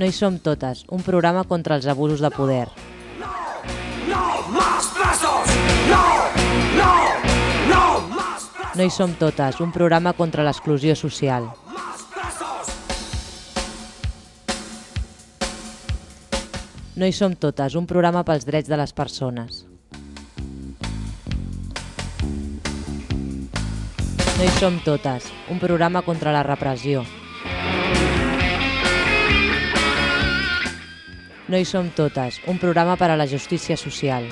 No hi som totes, un programa contra els abusos de poder. No más presos. No, no, no más. No hi som totes, un programa contra l'exclusió social. No hi som totes, un programa pels drets de les persones. No hi som totes, un programa contra la repressió. No hi som totes, un programa per a la justícia social.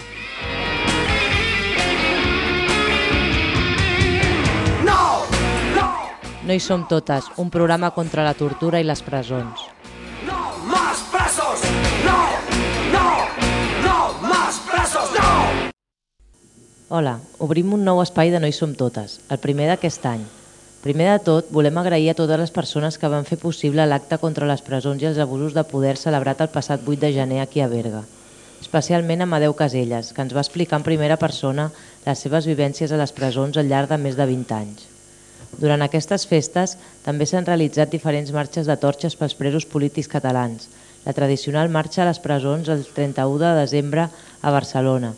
No, no, No hi som totes, un programa contra la tortura i les presons. no más presos. No, no, no más presos. No. Hola, obrim un nou espai de No hi som totes, el primer d'aquest any. Primer de tot, volem agrair a totes les persones que van fer possible l'acte contra les presons i els abusos de poder celebrat el passat 8 de gener aquí a Berga. Especialment a Amadeu Caselles, que ens va explicar en primera persona les seves vivències a les presons al llarg de més de 20 anys. Durant aquestes festes també s'han realitzat diferents marxes de torxes pels presos polítics catalans, la tradicional marxa a les presons el 31 de desembre a Barcelona,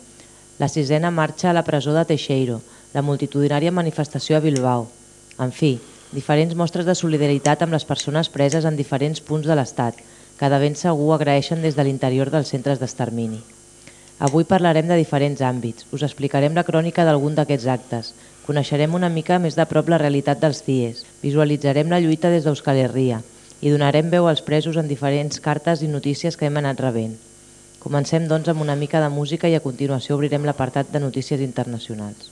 la sisena marxa a la presó de Teixeiro, la multitudinària manifestació a Bilbao. En fi, diferents mostres de solidaritat amb les persones preses en diferents punts de l'Estat, que de ben segur agraeixen des de l'interior dels centres d'extermini. Avui parlarem de diferents àmbits, us explicarem la crònica d'algun d'aquests actes, coneixerem una mica més de prop la realitat dels CIES, visualitzarem la lluita des d'Euskal Herria i donarem veu als presos en diferents cartes i notícies que hem anat rebent. Comencem doncs amb una mica de música i a continuació obrirem l'apartat de notícies internacionals.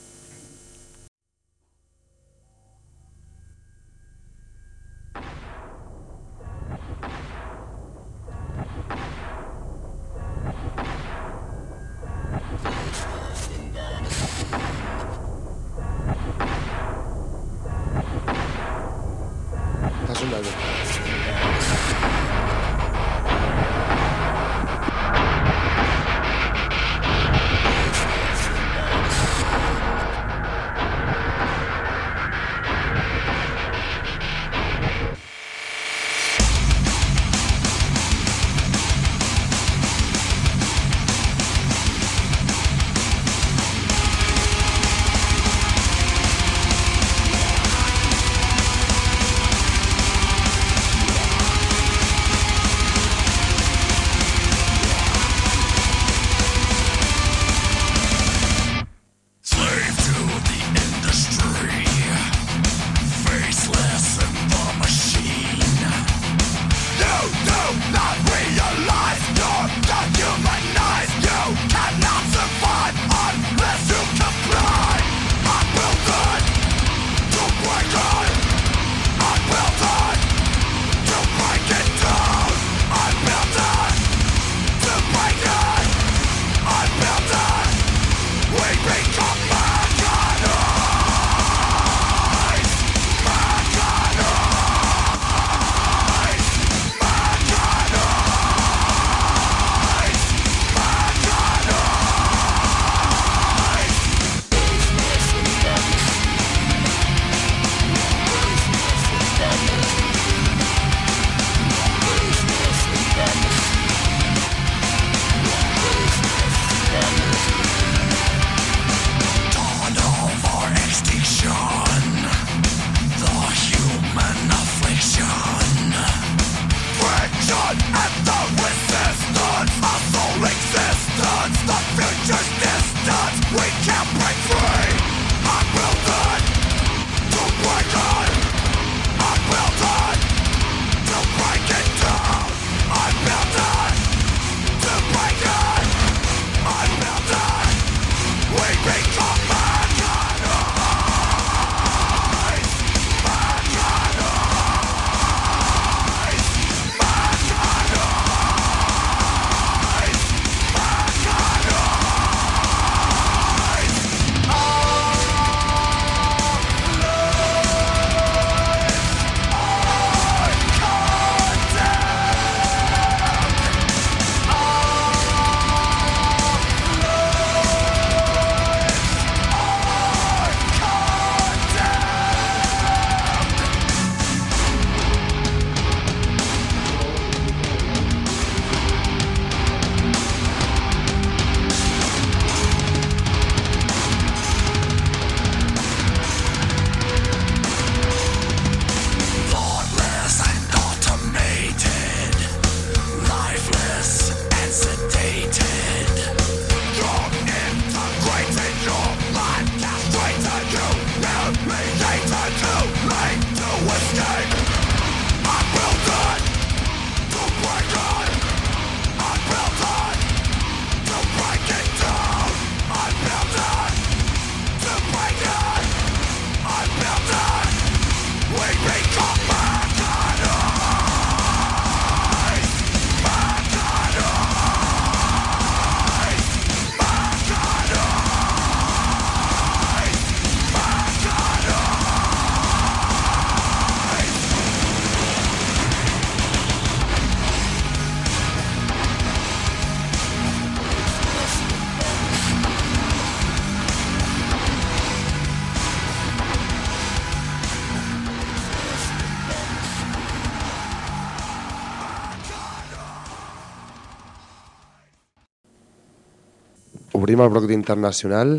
Obrim el bloc d'internacional,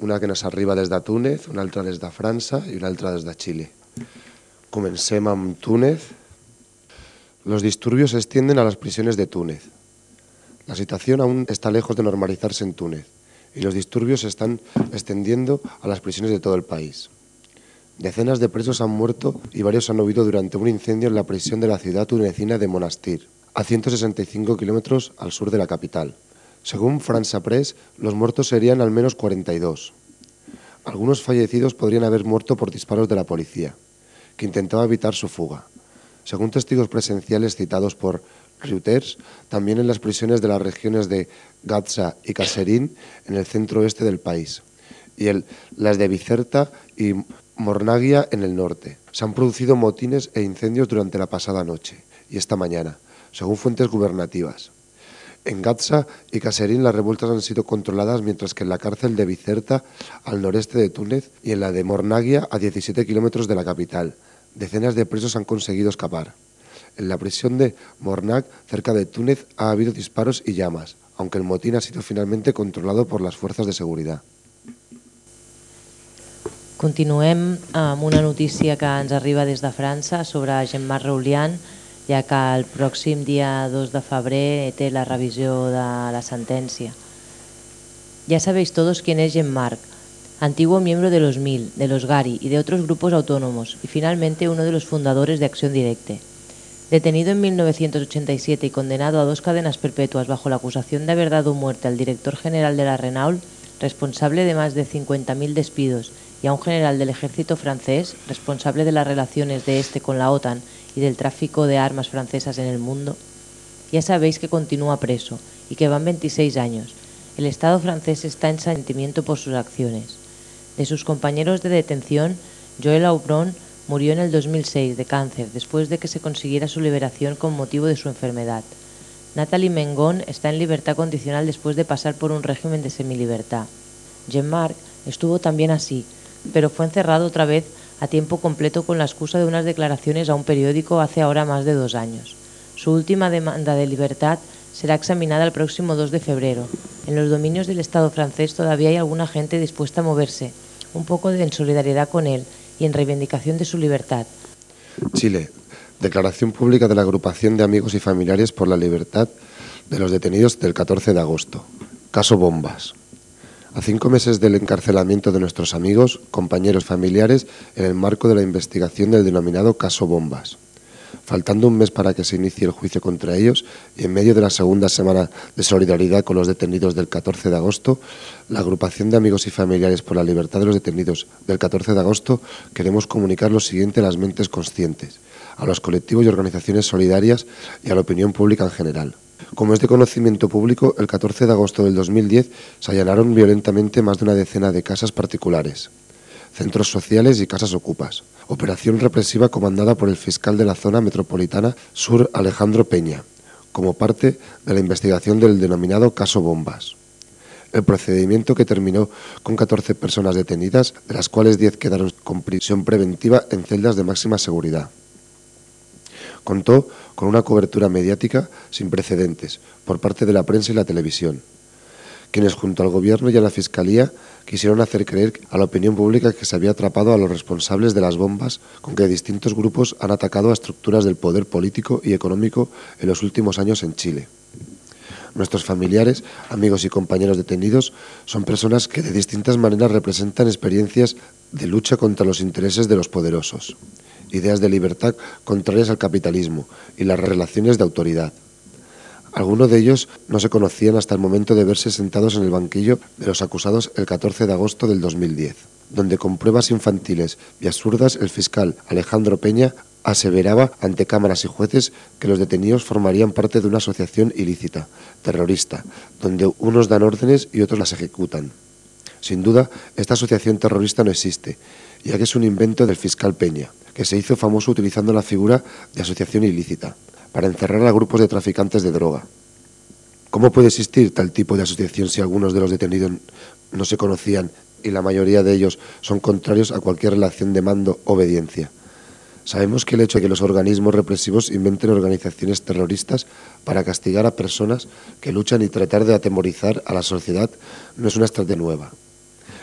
una que nos arriba des de Túnez, una altra des de França i una altra des de Xile. Comencem amb Túnez. Los disturbios se extienden a las prisiones de Túnez. La situación aún está lejos de normalizarse en Túnez y los disturbios se están extendiendo a las prisiones de todo el país. Decenas de presos han muerto y varios han huido durante un incendio en la prisión de la ciudad tunecina de Monastir, a 165 kilómetros al sur de la capital. Según França Press, los muertos serían al menos 42. Algunos fallecidos podrían haber muerto por disparos de la policía, que intentaba evitar su fuga. Según testigos presenciales citados por Reuters, también en las prisiones de las regiones de Gaza y Kasserine, en el centro oeste del país, y las de Bizerta y Mornagia en el norte. Se han producido motines e incendios durante la pasada noche y esta mañana, según fuentes gubernativas. En Gaza y Caserín las revueltas han sido controladas, mientras que en la cárcel de Bizerta, al noreste de Túnez, y en la de Mornagia, a 17 kilómetros de la capital, decenas de presos han conseguido escapar. En la prisión de Mornag, cerca de Túnez, ha habido disparos y llamas, aunque el motín ha sido finalmente controlado por las fuerzas de seguridad. Continuem amb una notícia que ens arriba des de França sobre Jean-Marc Roulian, ja que el pròxim dia 2 de febrer té la revisió de la sentencia. Ya sabéis todos quién es Jean-Marc, antiguo miembro de los MIL, de los GARI y de otros grupos autónomos, y finalmente uno de los fundadores de Acción Directe. Detenido en 1987 y condenado a dos cadenas perpetuas bajo la acusación de haber dado muerte al director general de la Renault, responsable de más de 50.000 despidos, y a un general del ejército francés, responsable de las relaciones de este con la OTAN y del tráfico de armas francesas en el mundo, ya sabéis que continúa preso y que van 26 años. El Estado francés está en sentimiento por sus acciones. De sus compañeros de detención, Joël Aubron murió en el 2006 de cáncer después de que se consiguiera su liberación con motivo de su enfermedad. Nathalie Mengon está en libertad condicional después de pasar por un régimen de semilibertad. Jean-Marc estuvo también así, pero fue encerrado otra vez a tiempo completo con la excusa de unas declaraciones a un periódico hace ahora más de dos años. Su última demanda de libertad será examinada el próximo 2 de febrero. En los dominios del Estado francés todavía hay alguna gente dispuesta a moverse, un poco en solidaridad con él y en reivindicación de su libertad. Chile. Declaración pública de la agrupación de amigos y familiares por la libertad de los detenidos del 14 de agosto. Caso Bombas. A cinco meses del encarcelamiento de nuestros amigos, compañeros familiares, en el marco de la investigación del denominado caso Bombas. Faltando un mes para que se inicie el juicio contra ellos y en medio de la segunda semana de solidaridad con los detenidos del 14 de agosto, la agrupación de amigos y familiares por la libertad de los detenidos del 14 de agosto queremos comunicar lo siguiente a las mentes conscientes, a los colectivos y organizaciones solidarias y a la opinión pública en general. Como es de conocimiento público, el 14 de agosto del 2010 se allanaron violentamente más de una decena de casas particulares, centros sociales y casas ocupas. Operación represiva comandada por el fiscal de la zona metropolitana sur, Alejandro Peña, como parte de la investigación del denominado caso Bombas. El procedimiento que terminó con 14 personas detenidas, de las cuales 10 quedaron con prisión preventiva en celdas de máxima seguridad. Contó con una cobertura mediática sin precedentes por parte de la prensa y la televisión, quienes junto al Gobierno y a la Fiscalía quisieron hacer creer a la opinión pública que se había atrapado a los responsables de las bombas con que distintos grupos han atacado a estructuras del poder político y económico en los últimos años en Chile. Nuestros familiares, amigos y compañeros detenidos son personas que de distintas maneras representan experiencias de lucha contra los intereses de los poderosos ideas de libertad contrarias al capitalismo y las relaciones de autoridad. Algunos de ellos no se conocían hasta el momento de verse sentados en el banquillo de los acusados el 14 de agosto del 2010, donde con pruebas infantiles y absurdas el fiscal Alejandro Peña aseveraba ante cámaras y jueces que los detenidos formarían parte de una asociación ilícita, terrorista, donde unos dan órdenes y otros las ejecutan. Sin duda, esta asociación terrorista no existe, ya que es un invento del fiscal Peña, que se hizo famoso utilizando la figura de asociación ilícita para encerrar a grupos de traficantes de droga. ¿Cómo puede existir tal tipo de asociación si algunos de los detenidos no se conocían y la mayoría de ellos son contrarios a cualquier relación de mando-obediencia? Sabemos que el hecho de que los organismos represivos inventen organizaciones terroristas para castigar a personas que luchan y tratar de atemorizar a la sociedad no es una estrategia nueva,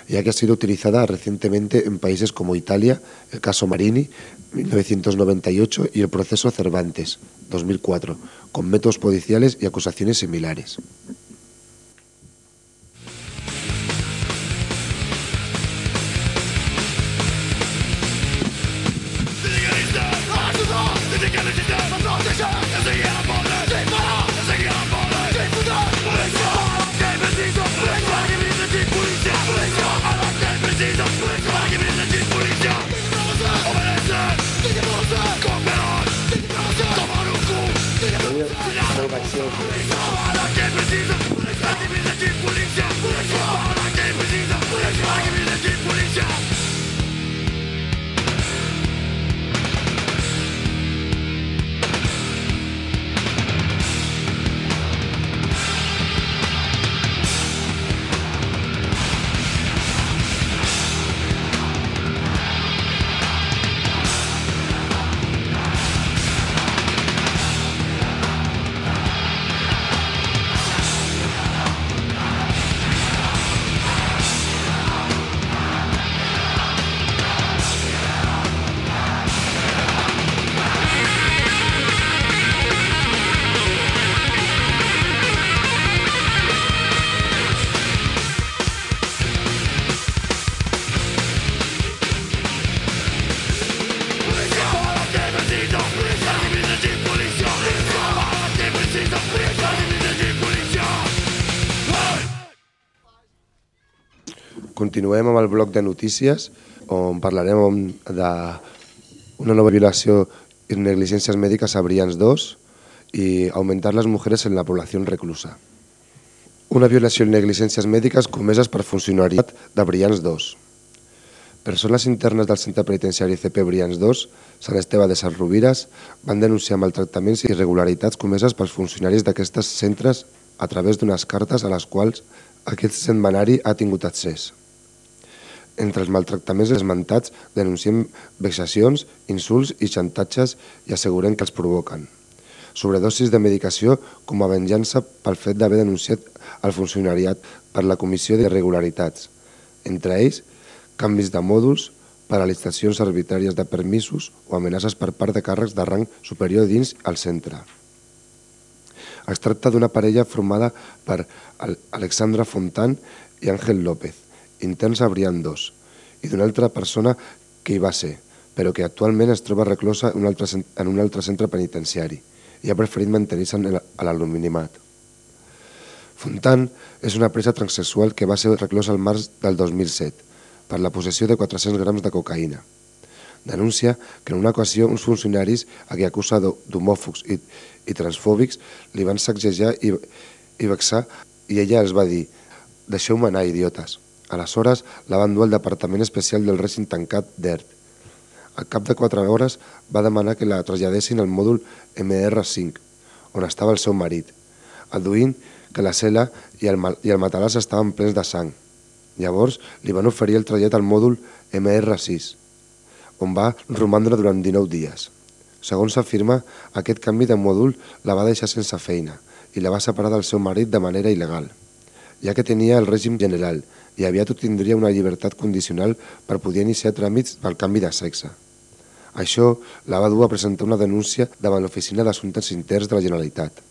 ya que ha sido utilizada recientemente en países como Italia, el caso Marini, 1998, y el proceso Cervantes, 2004, con métodos policiales y acusaciones similares. like silver. Continuem amb el bloc de notícies on parlarem d'una nova violació i negligències mèdiques a Brians 2 i augmentar les mujeres en la població reclusa. Una violació i negligències mèdiques comeses per funcionariat de Brians 2. Persones internes del centre penitenciari CP Brians 2, Sant Esteve de Sant Rovires, van denunciar maltractaments i irregularitats comeses pels funcionaris d'aquestes centres a través d'unes cartes a les quals aquest setmanari ha tingut accés. Entre els maltractaments esmentats denunciem vexacions, insults i xantatges i asseguren que els provoquen. Sobredosis de medicació com a venjança pel fet d'haver denunciat el funcionariat per la comissió d'irregularitats. Entre ells, canvis de mòduls, paralitzacions arbitràries de permisos o amenaces per part de càrrecs de rang superior dins al centre. Es tracta d'una parella formada per Alexandra Fontan i Àngel López, interns a Brian 2, i d'una altra persona que hi va ser, però que actualment es troba reclosa en un altre, en un altre centre penitenciari i ha preferit mantenir-se a l'aluminimat. Fontan és una presa transsexual que va ser reclosa al març del 2007 per la possessió de 400 grams de cocaïna. Denuncia que en una ocasió uns funcionaris a qui acusa d'homòfobs i, i transfòbics li van sacsejar i, i vexar i ella els va dir «deixeu-me anar, idiotes». Aleshores, la van dur al Departament Especial del Règim Tancat d'ERT. Al cap de quatre hores va demanar que la traslladessin al mòdul MR5, on estava el seu marit, aduint que la cel·la i el, i el matalàs estaven plens de sang. Llavors li van oferir el trasllat al mòdul MR6, on va romandre durant 19 dies. Segons s'afirma, aquest canvi de mòdul la va deixar sense feina i la va separar del seu marit de manera il·legal, ja que tenia el règim general i aviat tindria una llibertat condicional per poder iniciar tràmits pel canvi de sexe. Això la va dur a presentar una denúncia davant l'Oficina d'Assumptes Interns de la Generalitat,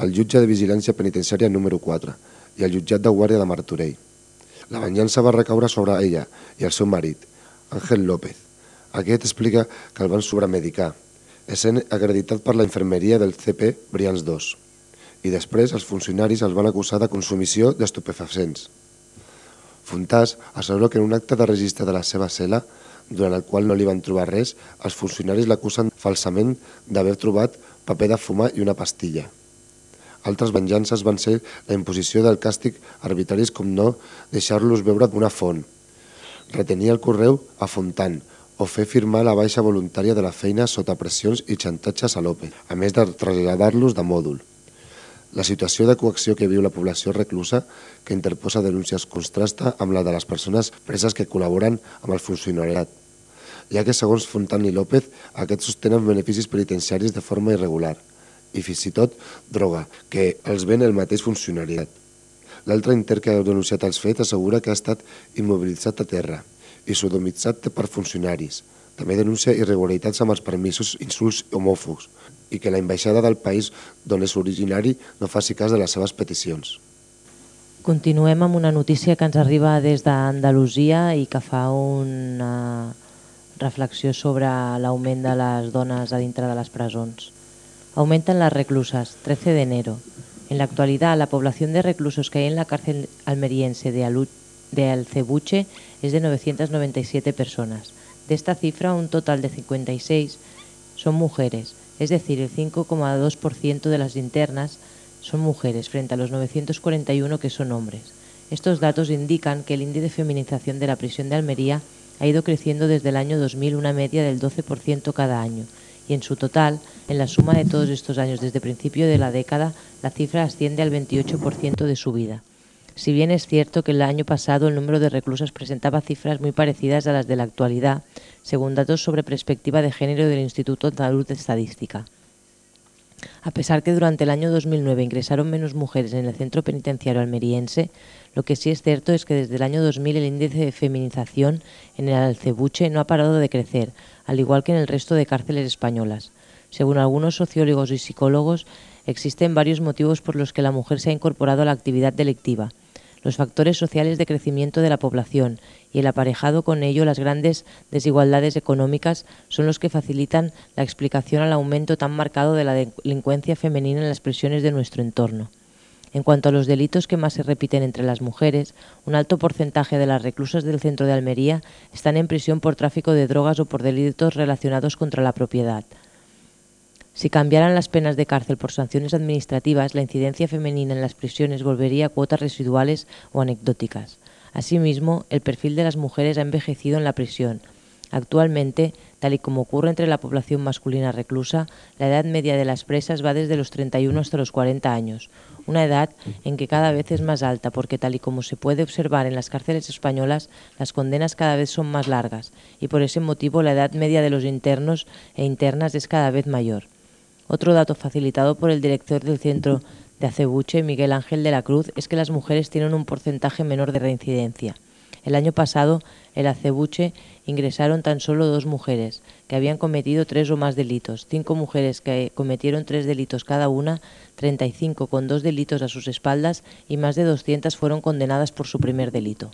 el jutge de Vigilància Penitenciària número 4 i el jutjat de Guàrdia de Martorell. La venjança va recaure sobre ella i el seu marit, Àngel López. Aquest explica que el van sobremedicar, essent acreditat per la infermeria del CP Brians 2. I després els funcionaris els van acusar de consumició d'estupefacents. Fontàs assegura que en un acte de registre de la seva cel·la, durant el qual no li van trobar res, els funcionaris l'acusen falsament d'haver trobat paper de fumar i una pastilla. Altres venjances van ser la imposició del càstig arbitraris com no deixar-los veure d'una font, retenir el correu a Fontant o fer firmar la baixa voluntària de la feina sota pressions i xantatges a l'Open, a més de traslladar-los de mòdul. La situació de coacció que viu la població reclusa, que interposa denúncies, contrasta amb la de les persones preses que col·laboren amb el funcionariat, ja que segons Fontan i López aquests sostenen beneficis penitenciaris de forma irregular i fins i tot droga, que els ven el mateix funcionariat. L'altre inter que ha denunciat els fets assegura que ha estat immobilitzat a terra i sodomitzat per funcionaris. També denuncia irregularitats amb els permisos, insults homòfobs i que la ambaixada del país d'on és originari no faci cas de les seves peticions. Continuem amb una notícia que ens arriba des d'Andalusia i que fa una reflexió sobre l'augment de les dones a dintre de les presons. Aumentan las reclusas, 13 de enero. En la actualidad, la población de reclusos que hay en la cárcel almeriense de, de Alcebuche es de 997 personas. De esta cifra, un total de 56 son mujeres, es decir, el 5,2% de las internas son mujeres frente a los 941 que son hombres. Estos datos indican que el índice de feminización de la prisión de Almería ha ido creciendo desde el año 2000 una media del 12% cada año y en su total, en la suma de todos estos años desde principio de la década, la cifra asciende al 28% de su vida. Si bien es cierto que el año pasado el número de reclusas presentaba cifras muy parecidas a las de la actualidad, según datos sobre perspectiva de género del Instituto Andaluz de Estadística. A pesar que durante el año 2009 ingresaron menos mujeres en el centro penitenciario almeriense, lo que sí es cierto es que desde el año 2000 el índice de feminización en el Alcebuche no ha parado de crecer, al igual que en el resto de cárceles españolas. Según algunos sociólogos y psicólogos, existen varios motivos por los que la mujer se ha incorporado a la actividad delictiva. Los factores sociales de crecimiento de la población y el aparejado con ello las grandes desigualdades económicas son los que facilitan la explicación al aumento tan marcado de la delincuencia femenina en las prisiones de nuestro entorno. En cuanto a los delitos que más se repiten entre las mujeres, un alto porcentaje de las reclusas del centro de Almería están en prisión por tráfico de drogas o por delitos relacionados contra la propiedad. Si cambiaran las penas de cárcel por sanciones administrativas, la incidencia femenina en las prisiones volvería a cuotas residuales o anecdóticas. Asimismo, el perfil de las mujeres ha envejecido en la prisión. Actualmente, tal y como ocurre entre la población masculina reclusa, la edad media de las presas va desde los 31 hasta los 40 años, una edad en que cada vez es más alta porque tal y como se puede observar en las cárceles españolas, las condenas cada vez son más largas y por ese motivo la edad media de los internos e internas es cada vez mayor. Otro dato facilitado por el director del centro de Acebuche, Miguel Ángel de la Cruz, es que las mujeres tienen un porcentaje menor de reincidencia. El año pasado, el Acebuche ingresaron tan solo dos mujeres, que habían cometido tres o más delitos, cinco mujeres que cometieron tres delitos cada una, 35 con dos delitos a sus espaldas y más de 200 fueron condenadas por su primer delito.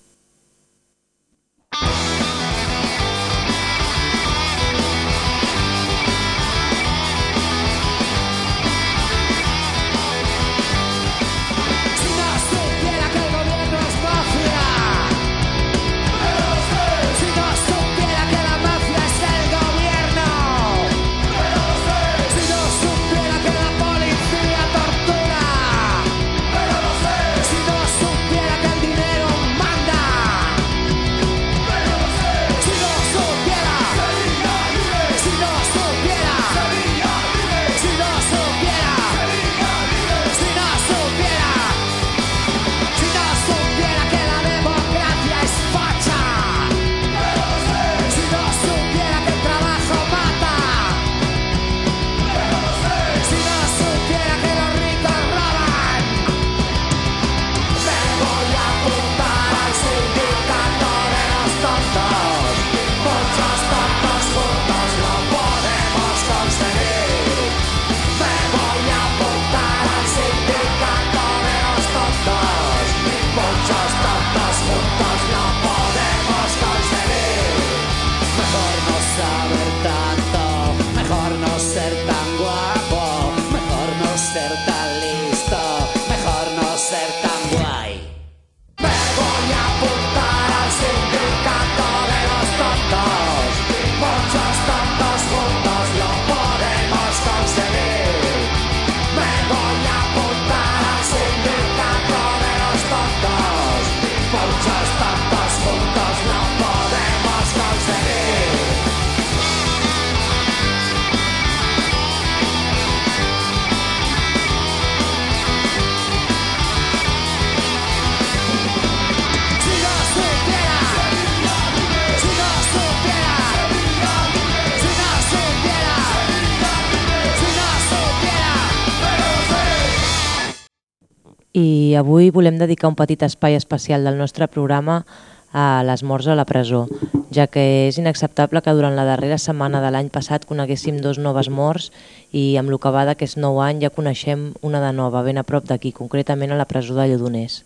I avui volem dedicar un petit espai especial del nostre programa a les morts a la presó, ja que és inacceptable que durant la darrera setmana de l'any passat coneguéssim dos noves morts i amb el que va d'aquest nou any ja coneixem una de nova, ben a prop d'aquí, concretament a la presó de Lledoners.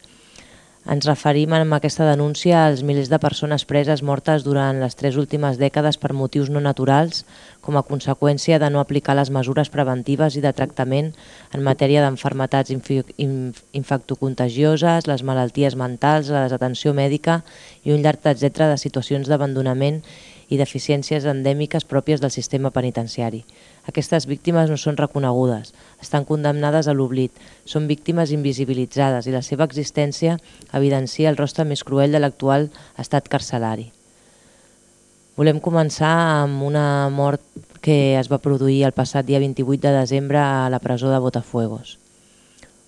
Ens referim amb aquesta denúncia als milers de persones preses mortes durant les tres últimes dècades per motius no naturals com a conseqüència de no aplicar les mesures preventives i de tractament en matèria d'enfermetats infectocontagioses, les malalties mentals, la desatenció mèdica i un llarg etcètera de situacions d'abandonament i deficiències endèmiques pròpies del sistema penitenciari. Aquestes víctimes no són reconegudes, estan condemnades a l'oblit, són víctimes invisibilitzades i la seva existència evidencia el rostre més cruel de l'actual estat carcelari. Volem començar amb una mort que es va produir el passat dia 28 de desembre a la presó de Botafuegos.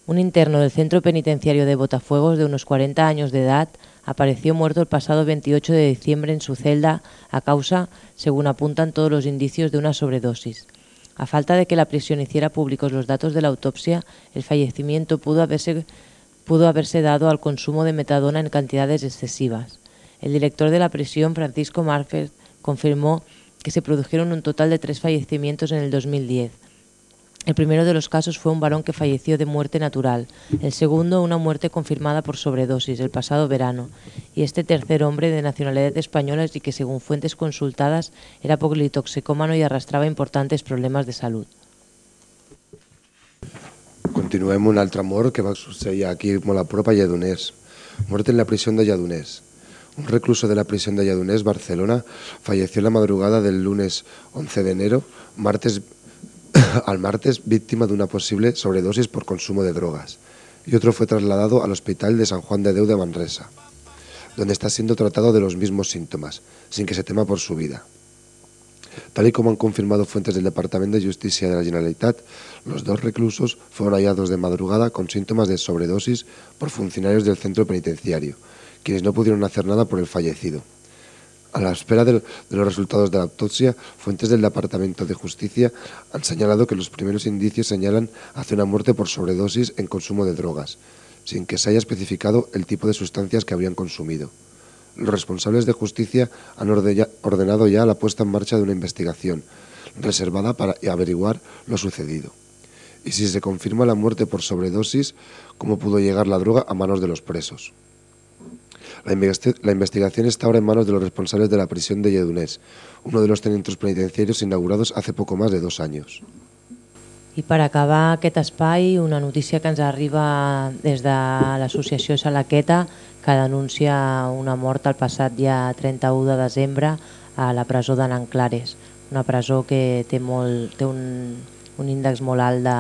Un interno del centro penitenciario de Botafuegos de unos 40 años de edad apareció muerto el pasado 28 de diciembre en su celda a causa, según apuntan todos los indicios, de una sobredosis. A falta de que la prisión hiciera públicos los datos de la autopsia, el fallecimiento pudo haberse, pudo haberse dado al consumo de metadona en cantidades excesivas. El director de la prisión, Francisco Márquez, confirmó que se produjeron un total de tres fallecimientos en el 2010 el primero de los casos fue un varón que falleció de muerte natural, el segundo una muerte confirmada por sobredosis el pasado verano, y este tercer hombre de nacionalidad española y que según fuentes consultadas era politoxicómano y arrastraba importantes problemas de salud. Continuem un altre mort que va succeir aquí molt a prop a Lledoners. En la prisión de Lledoners. Un recluso de la prisión de Lledoners, Barcelona, falleció la madrugada del lunes 11 de enero, martes al martes víctima de una posible sobredosis por consumo de drogas y otro fue trasladado al hospital de San Juan de Deu de Manresa, donde está siendo tratado de los mismos síntomas, sin que se tema por su vida. Tal y como han confirmado fuentes del Departamento de Justicia de la Generalitat, los dos reclusos fueron hallados de madrugada con síntomas de sobredosis por funcionarios del centro penitenciario, quienes no pudieron hacer nada por el fallecido. A la espera de, los resultados de la autopsia, fuentes del Departamento de Justicia han señalado que los primeros indicios señalan hacia una muerte por sobredosis en consumo de drogas, sin que se haya especificado el tipo de sustancias que habrían consumido. Los responsables de justicia han ordenado ya la puesta en marcha de una investigación reservada para averiguar lo sucedido. Y si se confirma la muerte por sobredosis, ¿cómo pudo llegar la droga a manos de los presos? La, investigación está ahora en manos de los responsables de la prisión de Lledoners, uno de los centros penitenciarios inaugurados hace poco más de dos años. I per acabar aquest espai, una notícia que ens arriba des de l'associació Salaqueta que denuncia una mort el passat dia 31 de desembre a la presó de Nanclares, una presó que té, molt, té un, un índex molt alt de,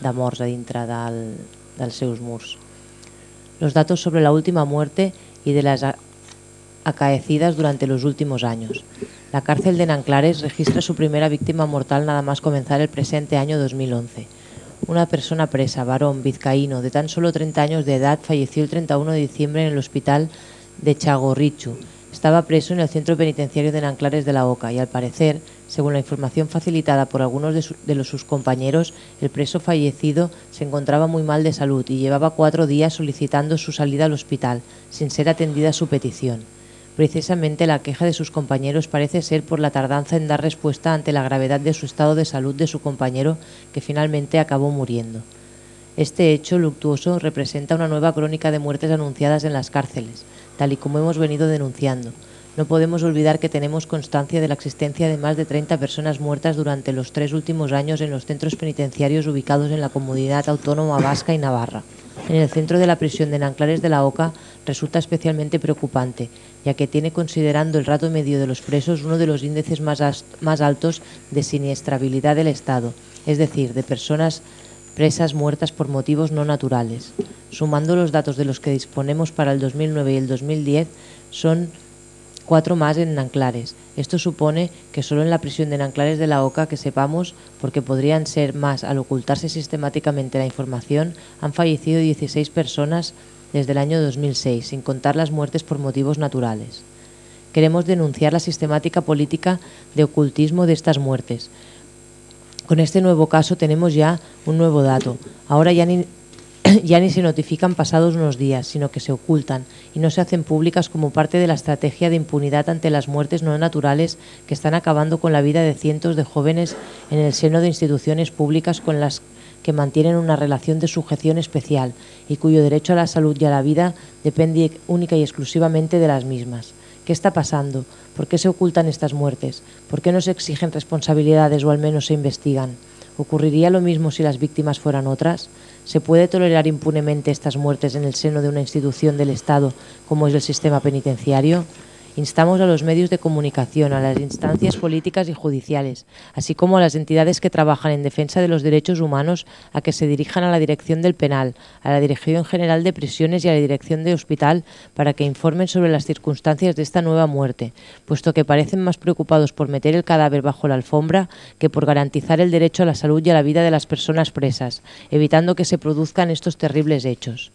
de morts a dintre del, dels seus murs. Los datos sobre la última muerte y de las acaecidas durante los últimos años. La cárcel de Nanclares registra su primera víctima mortal nada más comenzar el presente año 2011. Una persona presa, varón, vizcaíno, de tan solo 30 años de edad, falleció el 31 de diciembre en el hospital de Chagorrichu, estaba preso en el centro penitenciario de Nanclares de la Oca y al parecer, según la información facilitada por algunos de, sus compañeros, el preso fallecido se encontraba muy mal de salud y llevaba cuatro días solicitando su salida al hospital, sin ser atendida su petición. Precisamente la queja de sus compañeros parece ser por la tardanza en dar respuesta ante la gravedad de su estado de salud de su compañero, que finalmente acabó muriendo. Este hecho luctuoso representa una nueva crónica de muertes anunciadas en las cárceles, tal y como hemos venido denunciando. No podemos olvidar que tenemos constancia de la existencia de más de 30 personas muertas durante los tres últimos años en los centros penitenciarios ubicados en la comunidad autónoma vasca y Navarra. En el centro de la prisión de Nanclares de la Oca resulta especialmente preocupante, ya que tiene considerando el rato medio de los presos uno de los índices más, altos de siniestrabilidad del Estado, es decir, de personas presas muertas por motivos no naturales. Sumando los datos de los que disponemos para el 2009 y el 2010, son cuatro más en Nanclares. Esto supone que solo en la prisión de Nanclares de la OCA, que sepamos, porque podrían ser más al ocultarse sistemáticamente la información, han fallecido 16 personas desde el año 2006, sin contar las muertes por motivos naturales. Queremos denunciar la sistemática política de ocultismo de estas muertes, con este nuevo caso tenemos ya un nuevo dato. Ahora ya ni, ya ni se notifican pasados unos días, sino que se ocultan y no se hacen públicas como parte de la estrategia de impunidad ante las muertes no naturales que están acabando con la vida de cientos de jóvenes en el seno de instituciones públicas con las que mantienen una relación de sujeción especial y cuyo derecho a la salud y a la vida depende única y exclusivamente de las mismas. ¿Qué está pasando? ¿Por qué se ocultan estas muertes? ¿Por qué no se exigen responsabilidades o al menos se investigan? ¿Ocurriría lo mismo si las víctimas fueran otras? ¿Se puede tolerar impunemente estas muertes en el seno de una institución del Estado como es el sistema penitenciario? Instamos a los medios de comunicación, a las instancias políticas y judiciales, así como a las entidades que trabajan en defensa de los derechos humanos, a que se dirijan a la Dirección del Penal, a la Dirección General de Prisiones y a la Dirección de Hospital para que informen sobre las circunstancias de esta nueva muerte, puesto que parecen más preocupados por meter el cadáver bajo la alfombra que por garantizar el derecho a la salud y a la vida de las personas presas, evitando que se produzcan estos terribles hechos.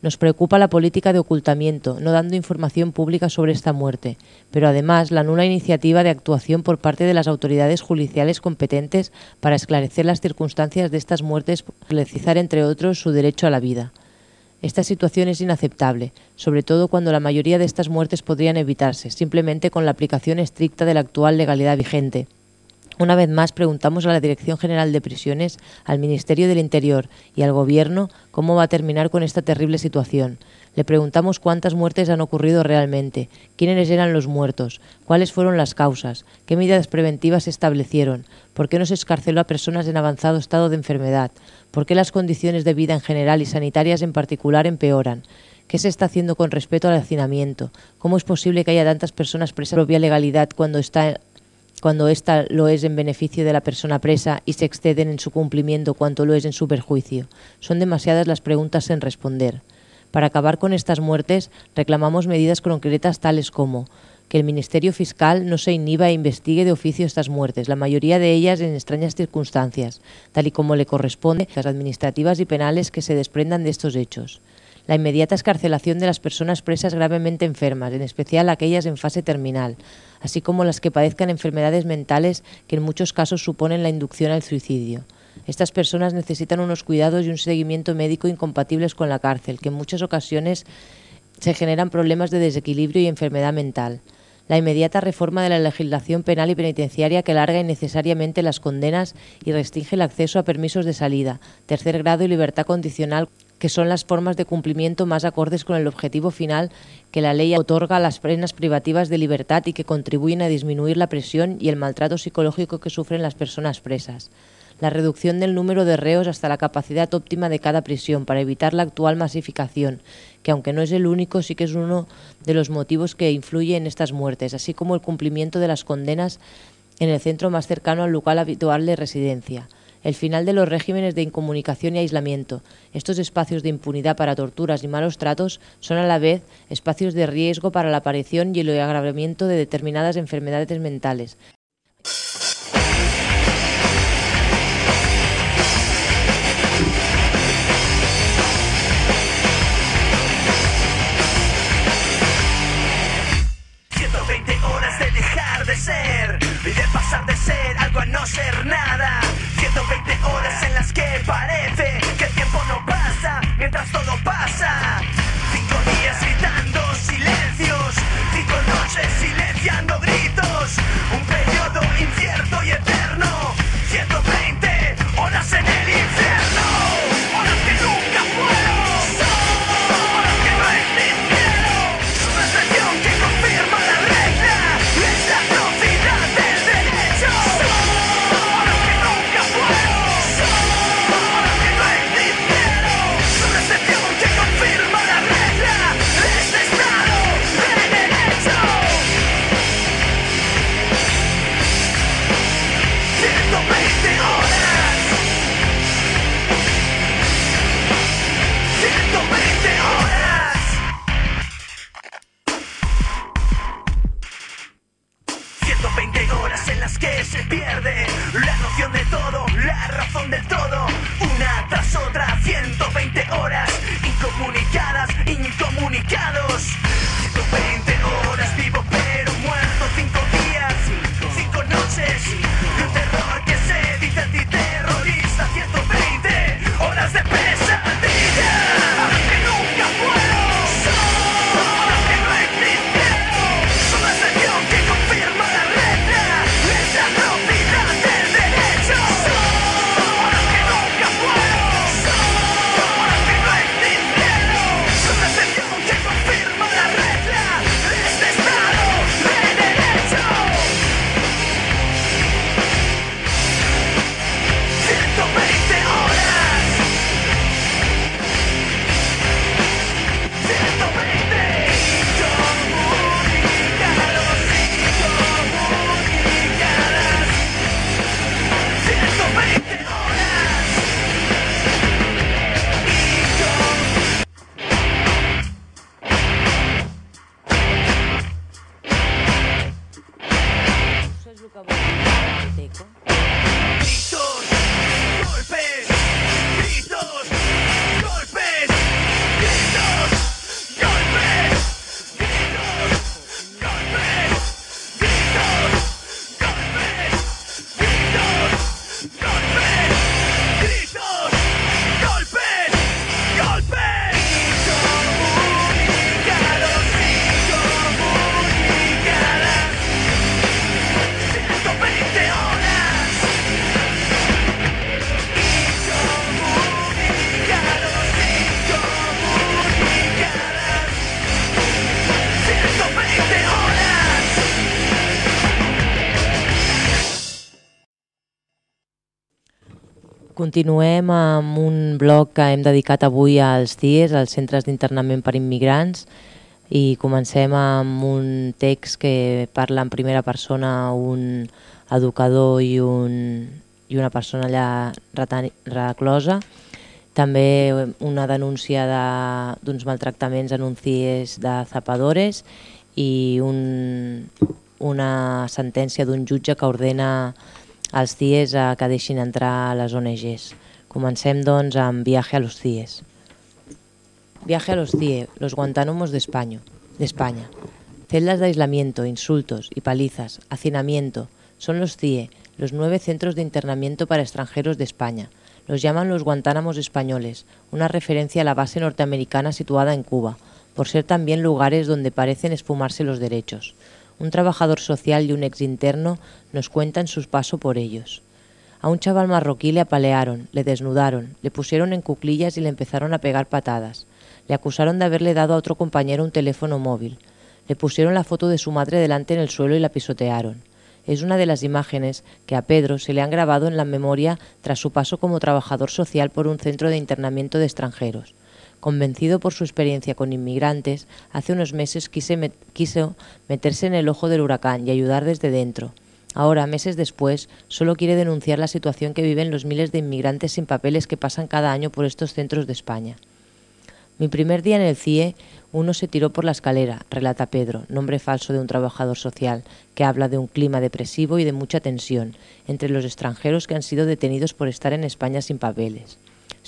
Nos preocupa la política de ocultamiento, no dando información pública sobre esta muerte, pero además la nula iniciativa de actuación por parte de las autoridades judiciales competentes para esclarecer las circunstancias de estas muertes, garantizar entre otros su derecho a la vida. Esta situación es inaceptable, sobre todo cuando la mayoría de estas muertes podrían evitarse, simplemente con la aplicación estricta de la actual legalidad vigente. Una vez más preguntamos a la Dirección General de Prisiones, al Ministerio del Interior y al Gobierno cómo va a terminar con esta terrible situación. Le preguntamos cuántas muertes han ocurrido realmente, quiénes eran los muertos, cuáles fueron las causas, qué medidas preventivas se establecieron, por qué no se escarceló a personas en avanzado estado de enfermedad, por qué las condiciones de vida en general y sanitarias en particular empeoran. ¿Qué se está haciendo con respecto al hacinamiento? ¿Cómo es posible que haya tantas personas presas por propia legalidad cuando está cuando ésta lo es en beneficio de la persona presa y se exceden en su cumplimiento cuanto lo es en su perjuicio. Son demasiadas las preguntas en responder. Para acabar con estas muertes, reclamamos medidas concretas tales como que el Ministerio Fiscal no se inhiba e investigue de oficio estas muertes, la mayoría de ellas en extrañas circunstancias, tal y como le corresponde las administrativas y penales que se desprendan de estos hechos la inmediata escarcelación de las personas presas gravemente enfermas, en especial aquellas en fase terminal, así como las que padezcan enfermedades mentales que en muchos casos suponen la inducción al suicidio. Estas personas necesitan unos cuidados y un seguimiento médico incompatibles con la cárcel, que en muchas ocasiones se generan problemas de desequilibrio y enfermedad mental. La inmediata reforma de la legislación penal y penitenciaria que larga innecesariamente las condenas y restringe el acceso a permisos de salida, tercer grado y libertad condicional que son las formas de cumplimiento más acordes con el objetivo final que la ley otorga a las penas privativas de libertad y que contribuyen a disminuir la presión y el maltrato psicológico que sufren las personas presas. La reducción del número de reos hasta la capacidad óptima de cada prisión para evitar la actual masificación, que aunque no es el único, sí que es uno de los motivos que influye en estas muertes, así como el cumplimiento de las condenas en el centro más cercano al lugar habitual de residencia el final de los regímenes de incomunicación y aislamiento. Estos espacios de impunidad para torturas y malos tratos son a la vez espacios de riesgo para la aparición y el agravamiento de determinadas enfermedades mentales. Horas en las que parece que el tiempo no pasa mientras todo pasa. Cinco días gritando silencios, cinco noches silenciando gritos. Razón del todo, una tras otra, 120 horas incomunicadas, incomunicados. Continuem amb un blog que hem dedicat avui als CIES, als Centres d'Internament per Immigrants, i comencem amb un text que parla en primera persona un educador i, un, i una persona allà reclosa, també una denúncia d'uns de, maltractaments en un CIES de zapadores i un, una sentència d'un jutge que ordena als CIES que deixin entrar a les ONGs. Comencem doncs amb Viaje a los CIES. Viaje a los CIE, los Guantánamos de España. De España. Celdas de aislamiento, insultos y palizas, hacinamiento. Son los CIE, los nueve centros de internamiento para extranjeros de España. Los llaman los Guantánamos españoles, una referencia a la base norteamericana situada en Cuba, por ser también lugares donde parecen esfumarse los derechos. Un trabajador social y un ex interno nos cuentan su paso por ellos. A un chaval marroquí le apalearon, le desnudaron, le pusieron en cuclillas y le empezaron a pegar patadas. Le acusaron de haberle dado a otro compañero un teléfono móvil. Le pusieron la foto de su madre delante en el suelo y la pisotearon. Es una de las imágenes que a Pedro se le han grabado en la memoria tras su paso como trabajador social por un centro de internamiento de extranjeros. Convencido por su experiencia con inmigrantes, hace unos meses quiso meterse en el ojo del huracán y ayudar desde dentro. Ahora, meses después, solo quiere denunciar la situación que viven los miles de inmigrantes sin papeles que pasan cada año por estos centros de España. Mi primer día en el CIE, uno se tiró por la escalera, relata Pedro, nombre falso de un trabajador social, que habla de un clima depresivo y de mucha tensión entre los extranjeros que han sido detenidos por estar en España sin papeles.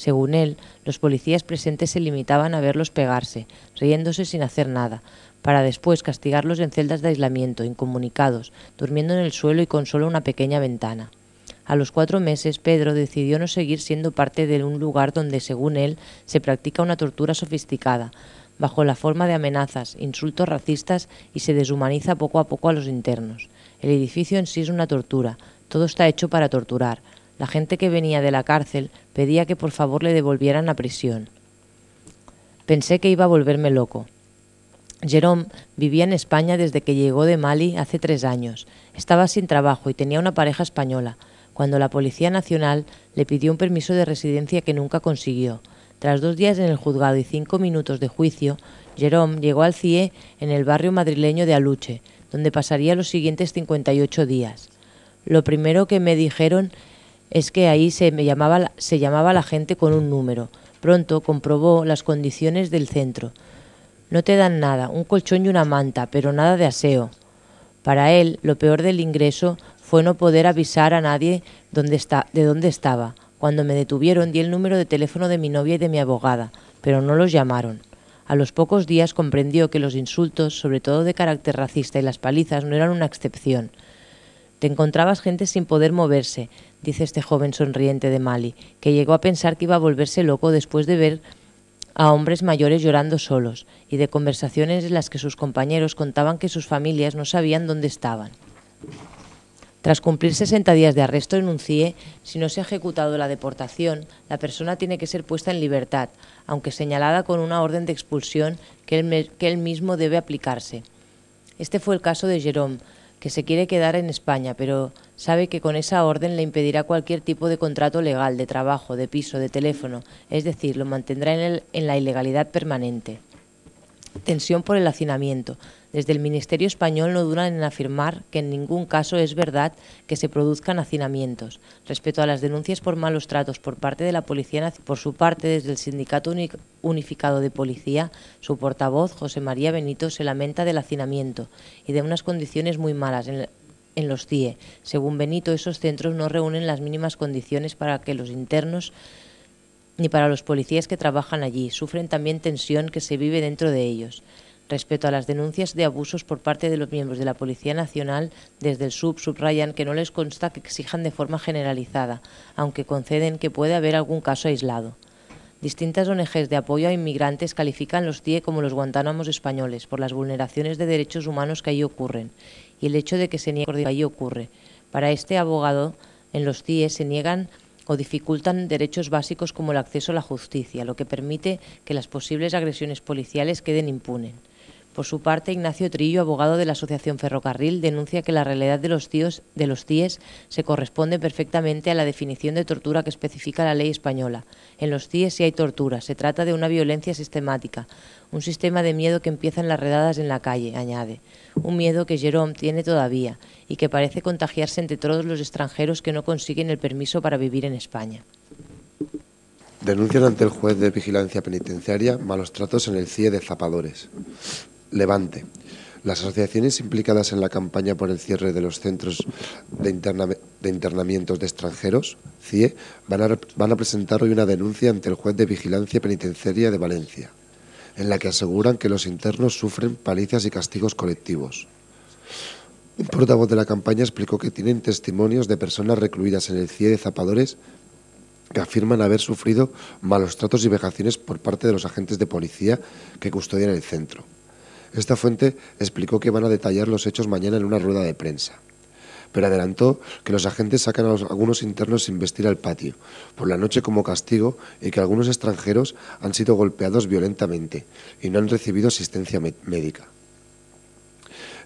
Según él, los policías presentes se limitaban a verlos pegarse, riéndose sin hacer nada, para después castigarlos en celdas de aislamiento, incomunicados, durmiendo en el suelo y con solo una pequeña ventana. A los cuatro meses, Pedro decidió no seguir siendo parte de un lugar donde, según él, se practica una tortura sofisticada, bajo la forma de amenazas, insultos racistas y se deshumaniza poco a poco a los internos. El edificio en sí es una tortura, todo está hecho para torturar, la gente que venía de la cárcel pedía que por favor le devolvieran a prisión. Pensé que iba a volverme loco. Jerome vivía en España desde que llegó de Mali hace tres años. Estaba sin trabajo y tenía una pareja española, cuando la Policía Nacional le pidió un permiso de residencia que nunca consiguió. Tras dos días en el juzgado y cinco minutos de juicio, Jerome llegó al CIE en el barrio madrileño de Aluche, donde pasaría los siguientes 58 días. Lo primero que me dijeron es que ahí se, me llamaba, se llamaba la gente con un número. Pronto comprobó las condiciones del centro. No te dan nada, un colchón y una manta, pero nada de aseo. Para él, lo peor del ingreso fue no poder avisar a nadie dónde está, de dónde estaba. Cuando me detuvieron di el número de teléfono de mi novia y de mi abogada, pero no los llamaron. A los pocos días comprendió que los insultos, sobre todo de carácter racista y las palizas, no eran una excepción. Te encontrabas gente sin poder moverse, dice este joven sonriente de Mali, que llegó a pensar que iba a volverse loco después de ver a hombres mayores llorando solos y de conversaciones en las que sus compañeros contaban que sus familias no sabían dónde estaban. Tras cumplir 60 días de arresto en un CIE, si no se ha ejecutado la deportación, la persona tiene que ser puesta en libertad, aunque señalada con una orden de expulsión que él, que él mismo debe aplicarse. Este fue el caso de Jerome, que se quiere quedar en España, pero sabe que con esa orden le impedirá cualquier tipo de contrato legal, de trabajo, de piso, de teléfono, es decir, lo mantendrá en, el, en la ilegalidad permanente. Tensión por el hacinamiento. Desde el Ministerio español no duran en afirmar que en ningún caso es verdad que se produzcan hacinamientos. Respecto a las denuncias por malos tratos por parte de la Policía por su parte, desde el Sindicato Unificado de Policía, su portavoz, José María Benito, se lamenta del hacinamiento y de unas condiciones muy malas en, en los CIE. Según Benito, esos centros no reúnen las mínimas condiciones para que los internos ni para los policías que trabajan allí. Sufren también tensión que se vive dentro de ellos. Respecto a las denuncias de abusos por parte de los miembros de la Policía Nacional, desde el SUB subrayan que no les consta que exijan de forma generalizada, aunque conceden que puede haber algún caso aislado. Distintas ONGs de apoyo a inmigrantes califican los TIE como los Guantánamos españoles por las vulneraciones de derechos humanos que allí ocurren y el hecho de que se niegue que allí ocurre. Para este abogado, en los TIE se niegan o dificultan derechos básicos como el acceso a la justicia, lo que permite que las posibles agresiones policiales queden impunes. Por su parte, Ignacio Trillo, abogado de la Asociación Ferrocarril, denuncia que la realidad de los, tíos, de los CIES se corresponde perfectamente a la definición de tortura que especifica la ley española. En los CIES sí hay tortura, se trata de una violencia sistemática, un sistema de miedo que empieza en las redadas en la calle, añade. Un miedo que Jerome tiene todavía y que parece contagiarse entre todos los extranjeros que no consiguen el permiso para vivir en España. Denuncian ante el juez de vigilancia penitenciaria malos tratos en el CIE de Zapadores. Levante. Las asociaciones implicadas en la campaña por el cierre de los centros de, internamientos de extranjeros, CIE, van a, van a presentar hoy una denuncia ante el juez de vigilancia penitenciaria de Valencia en la que aseguran que los internos sufren palizas y castigos colectivos. Un portavoz de la campaña explicó que tienen testimonios de personas recluidas en el CIE de Zapadores que afirman haber sufrido malos tratos y vejaciones por parte de los agentes de policía que custodian el centro. Esta fuente explicó que van a detallar los hechos mañana en una rueda de prensa pero adelantó que los agentes sacan a, algunos internos sin vestir al patio, por la noche como castigo, y que algunos extranjeros han sido golpeados violentamente y no han recibido asistencia médica.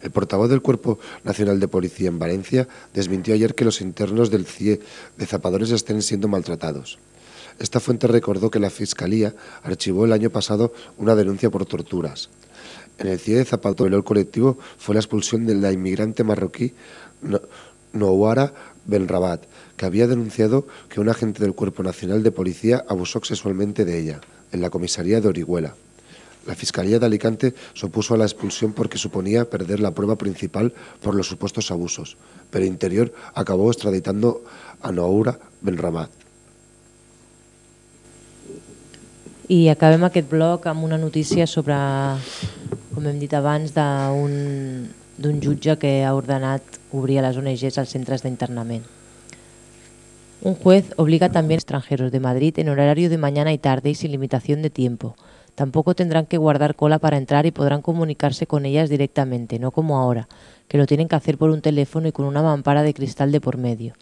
El portavoz del Cuerpo Nacional de Policía en Valencia desmintió ayer que los internos del CIE de Zapadores estén siendo maltratados. Esta fuente recordó que la Fiscalía archivó el año pasado una denuncia por torturas. En el CIE de Zapadores, el colectivo fue la expulsión de la inmigrante marroquí Nouara Benrabat, que había denunciado que un agente del Cuerpo Nacional de Policía abusó sexualmente de ella, en la comisaría de Orihuela. La Fiscalía de Alicante se opuso a la expulsión porque suponía perder la prueba principal por los supuestos abusos, pero Interior acabó extraditando a Noura Benrabat. I acabem aquest bloc amb una notícia sobre, com hem dit abans, d'un jutge que ha ordenat a ONGs als centres d'internament. Un juez obliga también a extranjeros de Madrid en horario de mañana y tarde y sin limitación de tiempo. Tampoco tendrán que guardar cola para entrar y podrán comunicarse con ellas directamente, no como ahora, que lo tienen que hacer por un teléfono y con una mampara de cristal de por medio.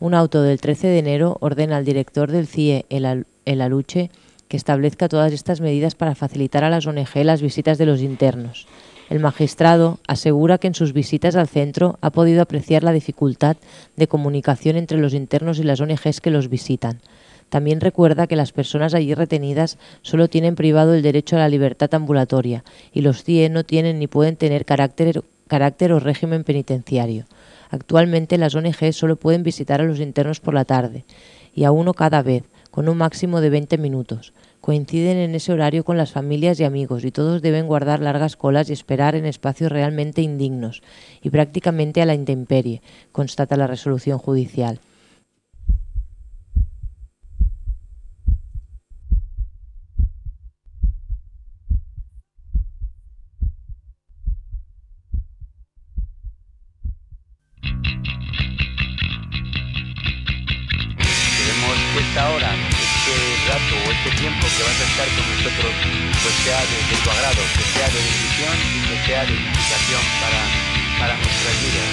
Un auto del 13 de enero ordena al director del CIE, el Aluche, que establezca todas estas medidas para facilitar a las ONG las visitas de los internos. El magistrado asegura que en sus visitas al centro ha podido apreciar la dificultad de comunicación entre los internos y las ONGs que los visitan. También recuerda que las personas allí retenidas solo tienen privado el derecho a la libertad ambulatoria y los CIE no tienen ni pueden tener carácter, o régimen penitenciario. Actualmente las ONG solo pueden visitar a los internos por la tarde y a uno cada vez, con un máximo de 20 minutos coinciden en ese horario con las familias y amigos y todos deben guardar largas colas y esperar en espacios realmente indignos y prácticamente a la intemperie, constata la resolución judicial. rato o este tiempo que vas a estar con nosotros pues sea de, de tu agrado, que sea de bendición y que sea de edificación para, para nuestras vidas.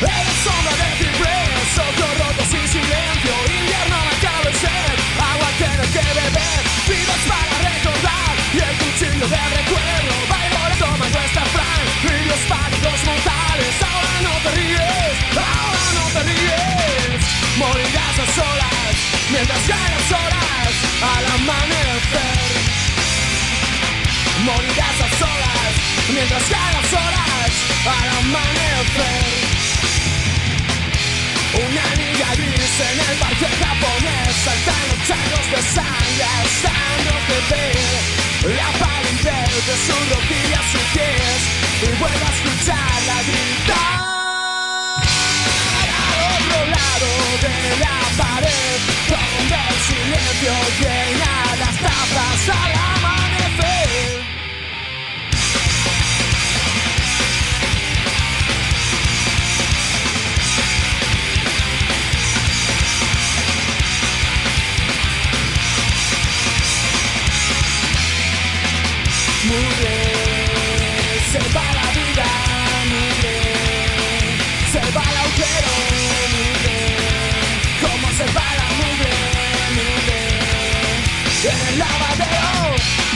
Eres sombra de ciprés, ojos rotos sin silencio, invierno el ser, agua tener que beber, vidas para recordar y el cuchillo de La palidez de sus rodillas pies Y vuelvo a escucharla gritar Al otro lado de la pared Donde el silencio llena las tapas al amanecer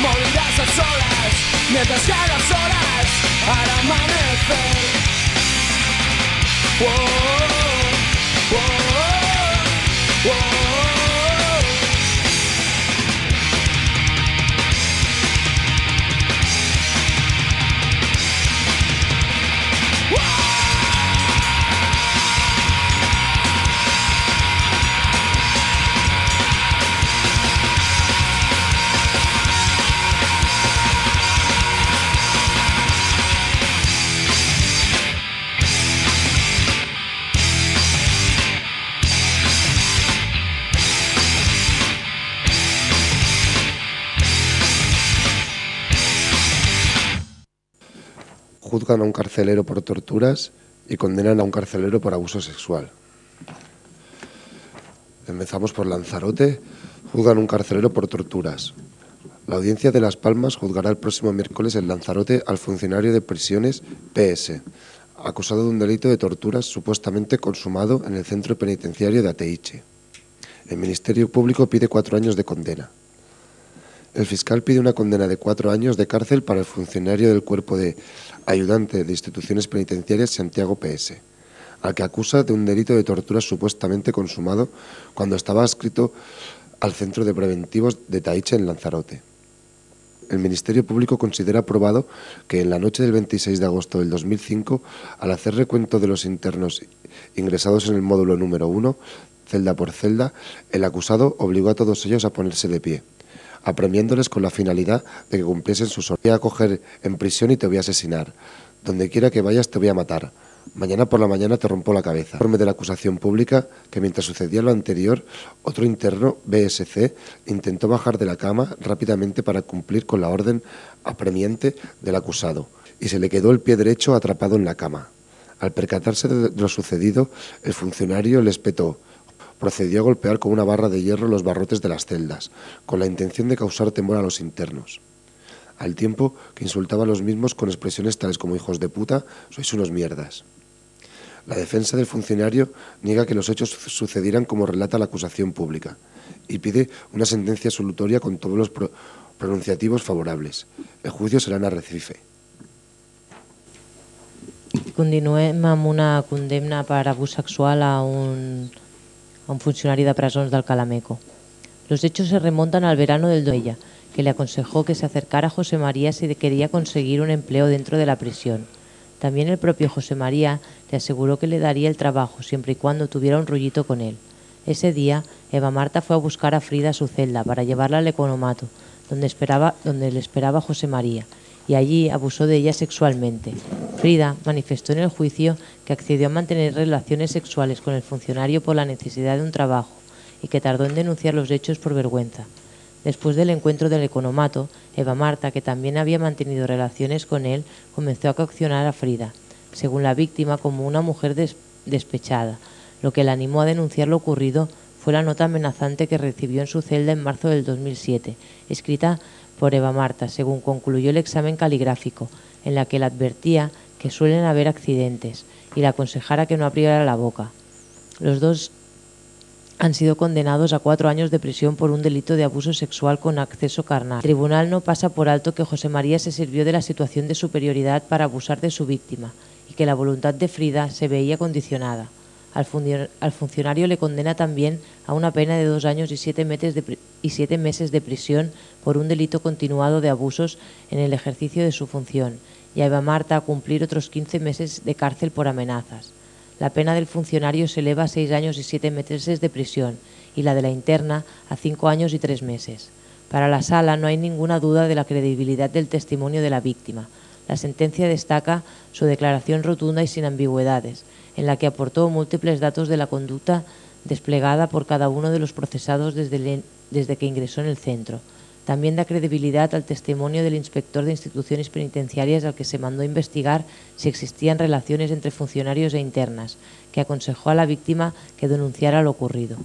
morirás a solas mientras que las horas al amanecer. Whoa, whoa, whoa. A un carcelero por torturas y condenan a un carcelero por abuso sexual. Empezamos por Lanzarote. Juzgan un carcelero por torturas. La audiencia de Las Palmas juzgará el próximo miércoles en Lanzarote al funcionario de prisiones PS, acusado de un delito de torturas supuestamente consumado en el centro penitenciario de Ateiche. El Ministerio Público pide cuatro años de condena. El fiscal pide una condena de cuatro años de cárcel para el funcionario del cuerpo de ayudante de instituciones penitenciarias Santiago PS, al que acusa de un delito de tortura supuestamente consumado cuando estaba adscrito al centro de preventivos de Taiche en Lanzarote. El Ministerio Público considera probado que en la noche del 26 de agosto del 2005, al hacer recuento de los internos ingresados en el módulo número 1, celda por celda, el acusado obligó a todos ellos a ponerse de pie apremiéndoles con la finalidad de que cumpliesen sus órdenes. Voy a coger en prisión y te voy a asesinar. Donde quiera que vayas te voy a matar. Mañana por la mañana te rompo la cabeza. Informe de la acusación pública que mientras sucedía lo anterior, otro interno, BSC, intentó bajar de la cama rápidamente para cumplir con la orden apremiante del acusado y se le quedó el pie derecho atrapado en la cama. Al percatarse de lo sucedido, el funcionario le espetó procedió a golpear con una barra de hierro los barrotes de las celdas, con la intención de causar temor a los internos. Al tiempo que insultaba a los mismos con expresiones tales como hijos de puta, sois unos mierdas. La defensa del funcionario niega que los hechos sucedieran como relata la acusación pública y pide una sentencia absolutoria con todos los pro pronunciativos favorables. El juicio será en Arrecife. Continuem amb una condemna per abús sexual a un, a un funcionario de presons del Calameco. Los hechos se remontan al verano del Doella, que le aconsejó que se acercara a José María si quería conseguir un empleo dentro de la prisión. También el propio José María le aseguró que le daría el trabajo siempre y cuando tuviera un rollito con él. Ese día, Eva Marta fue a buscar a Frida a su celda para llevarla al economato, donde, esperaba, donde le esperaba José María, y allí abusó de ella sexualmente. Frida manifestó en el juicio que accedió a mantener relaciones sexuales con el funcionario por la necesidad de un trabajo y que tardó en denunciar los hechos por vergüenza. Después del encuentro del economato, Eva Marta, que también había mantenido relaciones con él, comenzó a coaccionar a Frida, según la víctima, como una mujer des despechada. Lo que la animó a denunciar lo ocurrido fue la nota amenazante que recibió en su celda en marzo del 2007, escrita por Eva Marta, según concluyó el examen caligráfico, en la que le advertía que suelen haber accidentes y le aconsejara que no abriera la boca. Los dos han sido condenados a cuatro años de prisión por un delito de abuso sexual con acceso carnal. El tribunal no pasa por alto que José María se sirvió de la situación de superioridad para abusar de su víctima y que la voluntad de Frida se veía condicionada. Al, funcionario le condena también a una pena de dos años y siete, meses de, y siete meses de prisión por un delito continuado de abusos en el ejercicio de su función y a Eva Marta a cumplir otros 15 meses de cárcel por amenazas. La pena del funcionario se eleva a seis años y siete meses de prisión y la de la interna a cinco años y tres meses. Para la sala no hay ninguna duda de la credibilidad del testimonio de la víctima. La sentencia destaca su declaración rotunda y sin ambigüedades, en la que aportó múltiples datos de la conducta desplegada por cada uno de los procesados desde, desde que ingresó en el centro. También da credibilidad al testimonio del inspector de instituciones penitenciarias al que se mandó investigar si existían relaciones entre funcionarios e internas, que aconsejó a la víctima que denunciara lo ocurrido.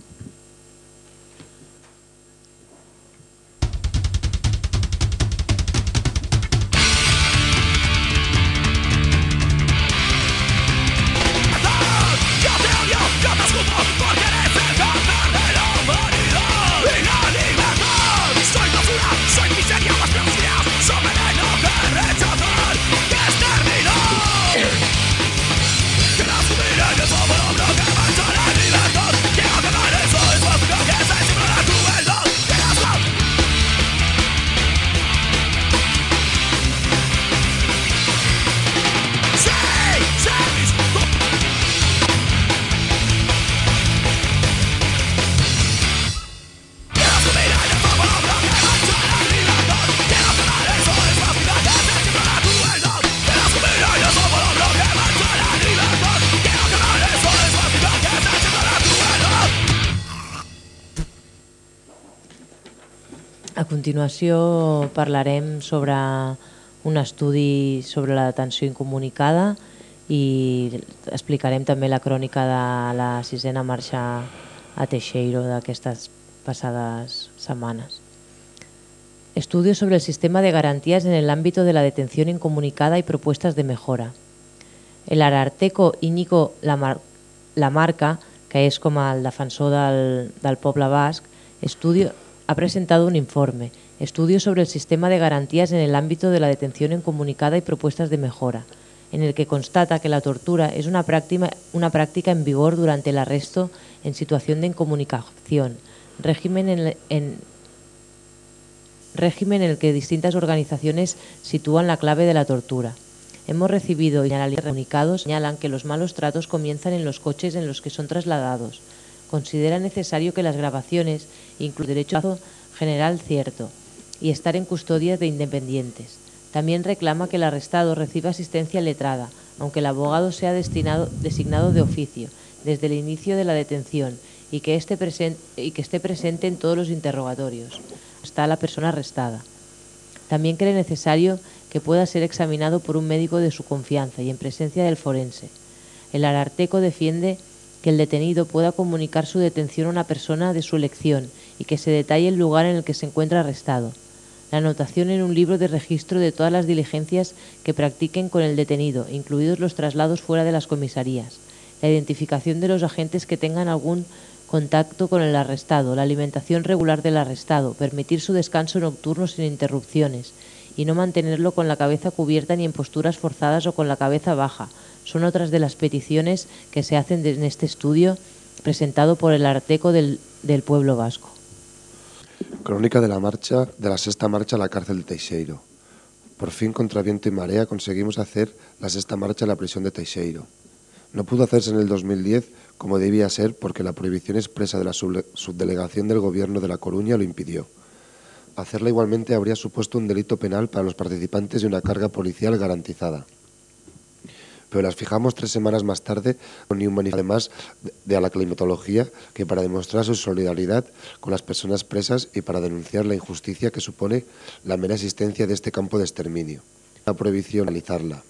Continuació parlarem sobre un estudi sobre la detenció incomunicada i explicarem també la crònica de la sisena marxa a Teixeiro d'aquestes passades setmanes. Estudio sobre el sistema de garantías en el ámbito de la detención incomunicada y propuestas de mejora. El Ararteco Íñigo Lamar Lamarca, que és com el defensor del, del poble basc, estudio, ha presentado un informe, Estudio sobre el sistema de garantías en el ámbito de la detención incomunicada y propuestas de mejora, en el que constata que la tortura es una práctica, una en vigor durante el arresto en situación de incomunicación, régimen en, el que distintas organizaciones sitúan la clave de la tortura. Hemos recibido y analizado comunicados señalan que los malos tratos comienzan en los coches en los que son trasladados. Considera necesario que las grabaciones incluyan derecho general cierto y estar en custodia de independientes. También reclama que el arrestado reciba asistencia letrada, aunque el abogado sea designado de oficio desde el inicio de la detención y que, esté y que esté presente en todos los interrogatorios. Está la persona arrestada. También cree necesario que pueda ser examinado por un médico de su confianza y en presencia del forense. El Ararteco defiende que el detenido pueda comunicar su detención a una persona de su elección y que se detalle el lugar en el que se encuentra arrestado. La anotación en un libro de registro de todas las diligencias que practiquen con el detenido, incluidos los traslados fuera de las comisarías. La identificación de los agentes que tengan algún contacto con el arrestado, la alimentación regular del arrestado, permitir su descanso nocturno sin interrupciones y no mantenerlo con la cabeza cubierta ni en posturas forzadas o con la cabeza baja. Son otras de las peticiones que se hacen en este estudio presentado por el Arteco del, del pueblo vasco. Crónica de la marcha, de la sexta marcha a la cárcel de Teixeiro. Por fin, contra viento y marea, conseguimos hacer la sexta marcha a la prisión de Teixeiro. No pudo hacerse en el 2010 como debía ser porque la prohibición expresa de la subdelegación del Gobierno de La Coruña lo impidió. Hacerla igualmente habría supuesto un delito penal para los participantes y una carga policial garantizada. Pero las fijamos tres semanas más tarde con un manifiesto además de- la climatología que para demostrar su solidaridad con las personas presas y para denunciar la injusticia que supone la mera existencia de este campo de exterminio. La prohibición realizarla.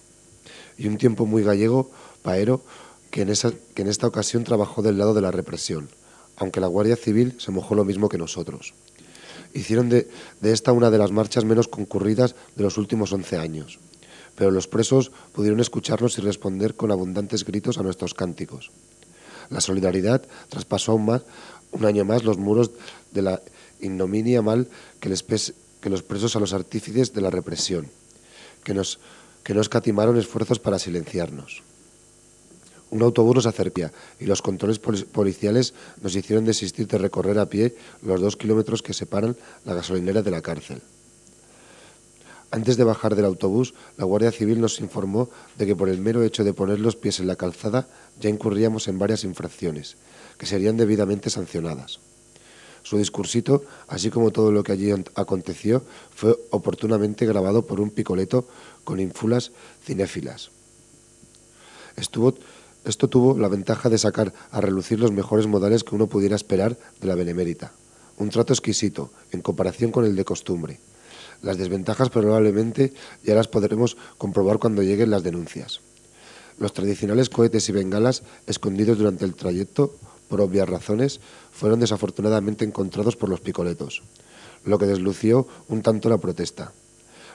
Y un tiempo muy gallego, Paero, que en, esta ocasión trabajó del lado de la represión, aunque la Guardia Civil se mojó lo mismo que nosotros. Hicieron de, de esta una de las marchas menos concurridas de los últimos 11 años, pero los presos pudieron escucharnos y responder con abundantes gritos a nuestros cánticos. La solidaridad traspasó aún más, un año más los muros de la ignominia mal que, les pes- que los presos a los artífices de la represión, que nos, que no escatimaron esfuerzos para silenciarnos. Un autobús nos acercía y los controles poli- policiales nos hicieron desistir de recorrer a pie los dos kilómetros que separan la gasolinera de la cárcel. Antes de bajar del autobús, la Guardia Civil nos informó de que por el mero hecho de poner los pies en la calzada ya incurríamos en varias infracciones, que serían debidamente sancionadas. Su discursito, así como todo lo que allí ont- aconteció, fue oportunamente grabado por un picoleto con ínfulas cinéfilas. Esto tuvo la ventaja de sacar a relucir los mejores modales que uno pudiera esperar de la benemérita. Un trato exquisito, en comparación con el de costumbre. Las desventajas probablemente ya las podremos comprobar cuando lleguen las denuncias. Los tradicionales cohetes y bengalas escondidos durante el trayecto, por obvias razones, fueron desafortunadamente encontrados por los picoletos, lo que deslució un tanto la protesta.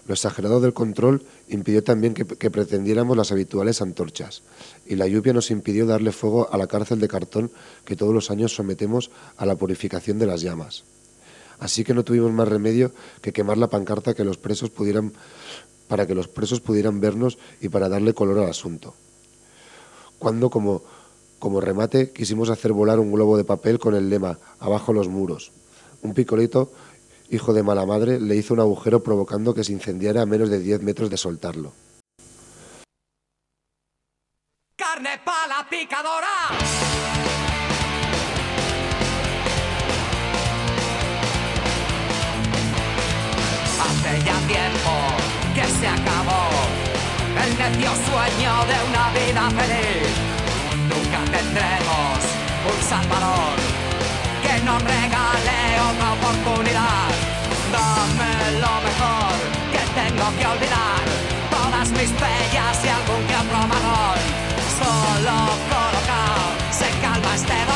Lo exagerado del control impidió también que, pretendiéramos las habituales antorchas, y la lluvia nos impidió darle fuego a la cárcel de cartón que todos los años sometemos a la purificación de las llamas. Así que no tuvimos más remedio que quemar la pancarta que los presos pudieran, para que los presos pudieran vernos y para darle color al asunto. Cuando, como, como remate, quisimos hacer volar un globo de papel con el lema Abajo los muros. Un picolito, hijo de mala madre, le hizo un agujero provocando que se incendiara a menos de 10 metros de soltarlo. Carne pala picadora. Hace ya tiempo que se acabó el necio sueño de una vida feliz. Nunca tendremos un salvador que nos regale otra oportunidad. ¿Dónde que olvidar todas mis pellas y algún que otro marrón. Solo colocado se calma este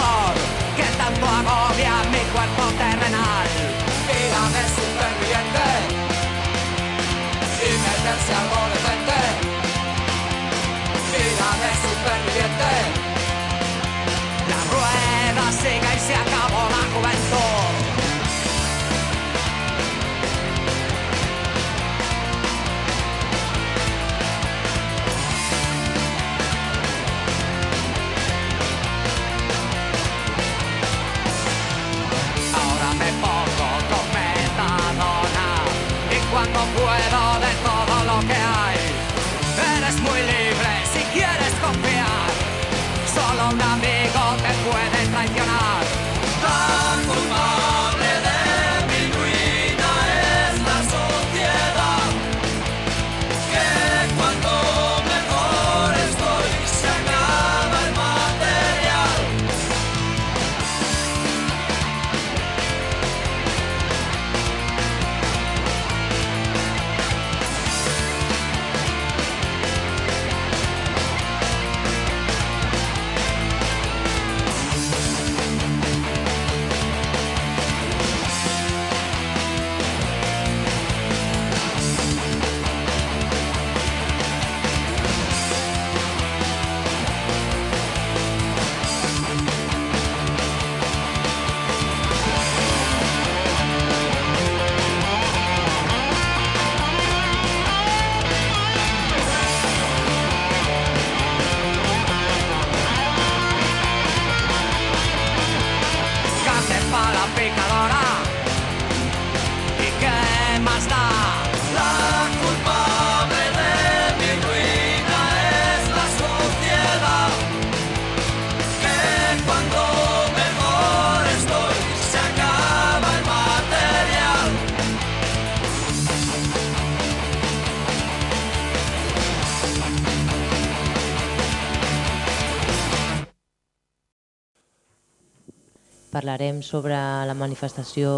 Parlarem sobre la manifestació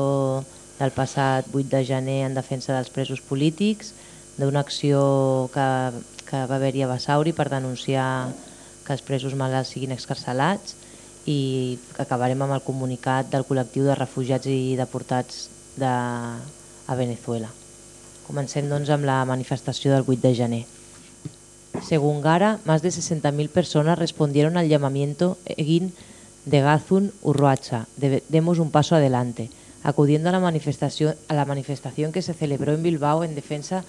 del passat 8 de gener en defensa dels presos polítics, d'una acció que, que va haver-hi a Basauri per denunciar que els presos malalts siguin excarcelats i acabarem amb el comunicat del col·lectiu de refugiats i deportats de, a Venezuela. Comencem doncs amb la manifestació del 8 de gener. Según Gara, más de 60.000 personas respondieron al llamamiento Egin de Gazun Urroacha, de Demos un paso adelante, acudiendo a la, manifestación, a la manifestación que se celebró en Bilbao en defensa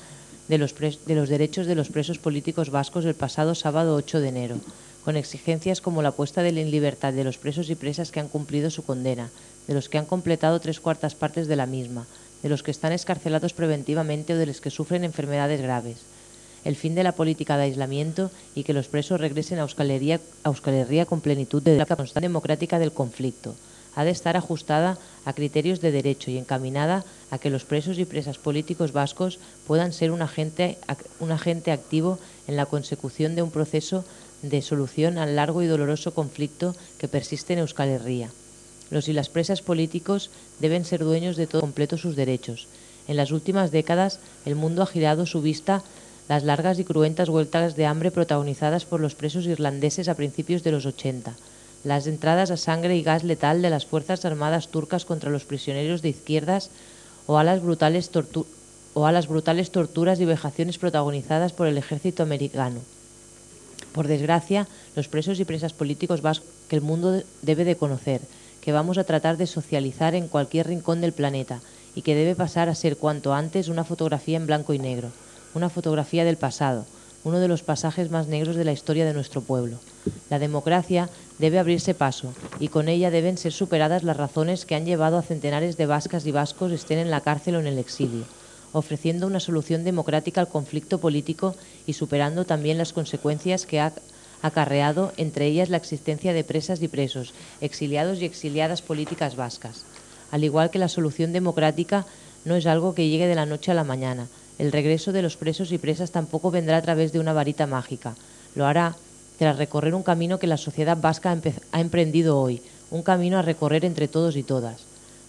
de los, pres- de los derechos de los presos políticos vascos el pasado sábado 8 de enero, con exigencias como la puesta de en libertad de los presos y presas que han cumplido su condena, de los que han completado tres cuartas partes de la misma, de los que están escarcelados preventivamente o de los que sufren enfermedades graves el fin de la política de aislamiento y que los presos regresen a Euskal Herria, con plenitud de la constante democrática del conflicto. Ha de estar ajustada a criterios de derecho y encaminada a que los presos y presas políticos vascos puedan ser un agente, un agente activo en la consecución de un proceso de solución al largo y doloroso conflicto que persiste en Euskal Herria. Los y las presas políticos deben ser dueños de todo completo sus derechos. En las últimas décadas, el mundo ha girado su vista las largas y cruentas huelgas de hambre protagonizadas por los presos irlandeses a principios de los 80, las entradas a sangre y gas letal de las Fuerzas Armadas turcas contra los prisioneros de izquierdas o a las brutales, torturas y vejaciones protagonizadas por el ejército americano. Por desgracia, los presos y presas políticos vascos que el mundo debe de conocer, que vamos a tratar de socializar en cualquier rincón del planeta y que debe pasar a ser cuanto antes una fotografía en blanco y negro, una fotografía del pasado, uno de los pasajes más negros de la historia de nuestro pueblo. La democracia debe abrirse paso y con ella deben ser superadas las razones que han llevado a centenares de vascas y vascos estén en la cárcel o en el exilio ofreciendo una solución democrática al conflicto político y superando también las consecuencias que ha acarreado, entre ellas la existencia de presas y presos, exiliados y exiliadas políticas vascas. Al igual que la solución democrática no es algo que llegue de la noche a la mañana. El regreso de los presos y presas tampoco vendrá a través de una varita mágica. Lo hará tras recorrer un camino que la sociedad vasca ha emprendido hoy, un camino a recorrer entre todos y todas.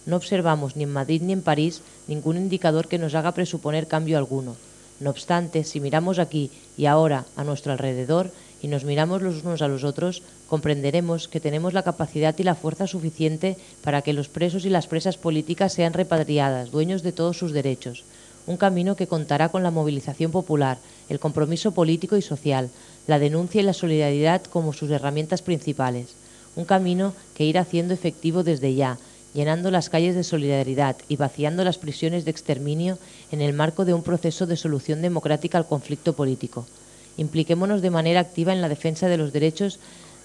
No observamos ni en Madrid ni en París ningún indicador que nos haga presuponer cambio alguno. No obstante, si miramos aquí y ahora a nuestro alrededor y nos miramos los unos a los otros, comprenderemos que tenemos la capacidad y la fuerza suficiente para que los presos y las presas políticas sean repatriadas, dueños de todos sus derechos. Un camino que contará con la movilización popular, el compromiso político y social, la denuncia y la solidaridad como sus herramientas principales. Un camino que irá haciendo efectivo desde ya, llenando las calles de solidaridad y vaciando las prisiones de exterminio en el marco de un proceso de solución democrática al conflicto político. Impliquémonos de manera activa en la defensa de los derechos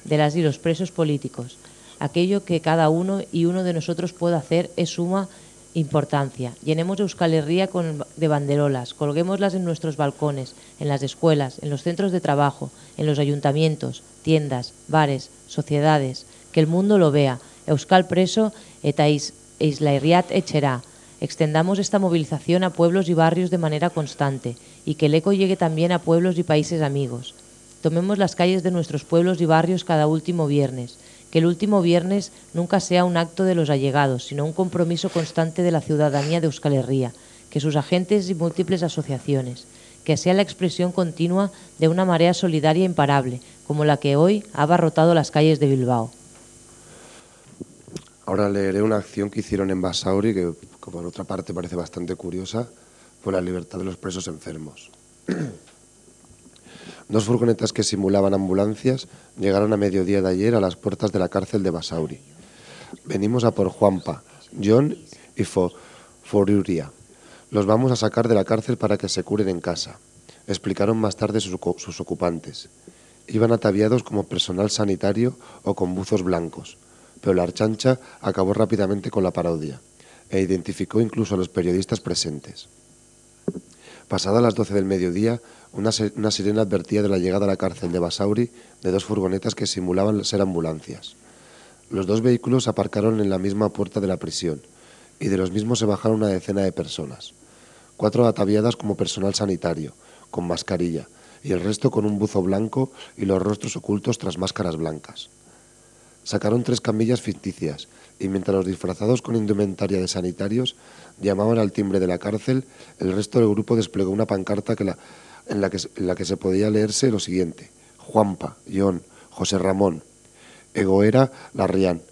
de las y los presos políticos. Aquello que cada uno y uno de nosotros puede hacer es suma importancia. Llenemos Euskal Herria de banderolas, colguémoslas en nuestros balcones, en las escuelas, en los centros de trabajo, en los ayuntamientos, tiendas, bares, sociedades. Que el mundo lo vea. Euskal preso eta is, Isla Herriat. Extendamos esta movilización a pueblos y barrios de manera constante y que el eco llegue también a pueblos y países amigos. Tomemos las calles de nuestros pueblos y barrios cada último viernes. Que el último viernes nunca sea un acto de los allegados, sino un compromiso constante de la ciudadanía de Euskal Herria, que sus agentes y múltiples asociaciones, que sea la expresión continua de una marea solidaria imparable, como la que hoy ha abarrotado las calles de Bilbao. Ahora leeré una acción que hicieron en Basauri, que, que por otra parte parece bastante curiosa, por la libertad de los presos enfermos. Dos furgonetas que simulaban ambulancias llegaron a mediodía de ayer a las puertas de la cárcel de Basauri. Venimos a por Juanpa, John y Fo, Foruria. Los vamos a sacar de la cárcel para que se curen en casa, explicaron más tarde sus, sus ocupantes. Iban ataviados como personal sanitario o con buzos blancos, pero la archancha acabó rápidamente con la parodia e identificó incluso a los periodistas presentes. Pasada las 12 del mediodía, una, sirena advertía de la llegada a la cárcel de Basauri de dos furgonetas que simulaban ser ambulancias. Los dos vehículos aparcaron en la misma puerta de la prisión y de los mismos se bajaron una decena de personas. Cuatro ataviadas como personal sanitario, con mascarilla, y el resto con un buzo blanco y los rostros ocultos tras máscaras blancas. Sacaron tres camillas ficticias y mientras los disfrazados con indumentaria de sanitarios llamaban al timbre de la cárcel, el resto del grupo desplegó una pancarta que la- en, la que, en la que se podía leerse lo siguiente. Juanpa, John, José Ramón, Egoera, Larrián,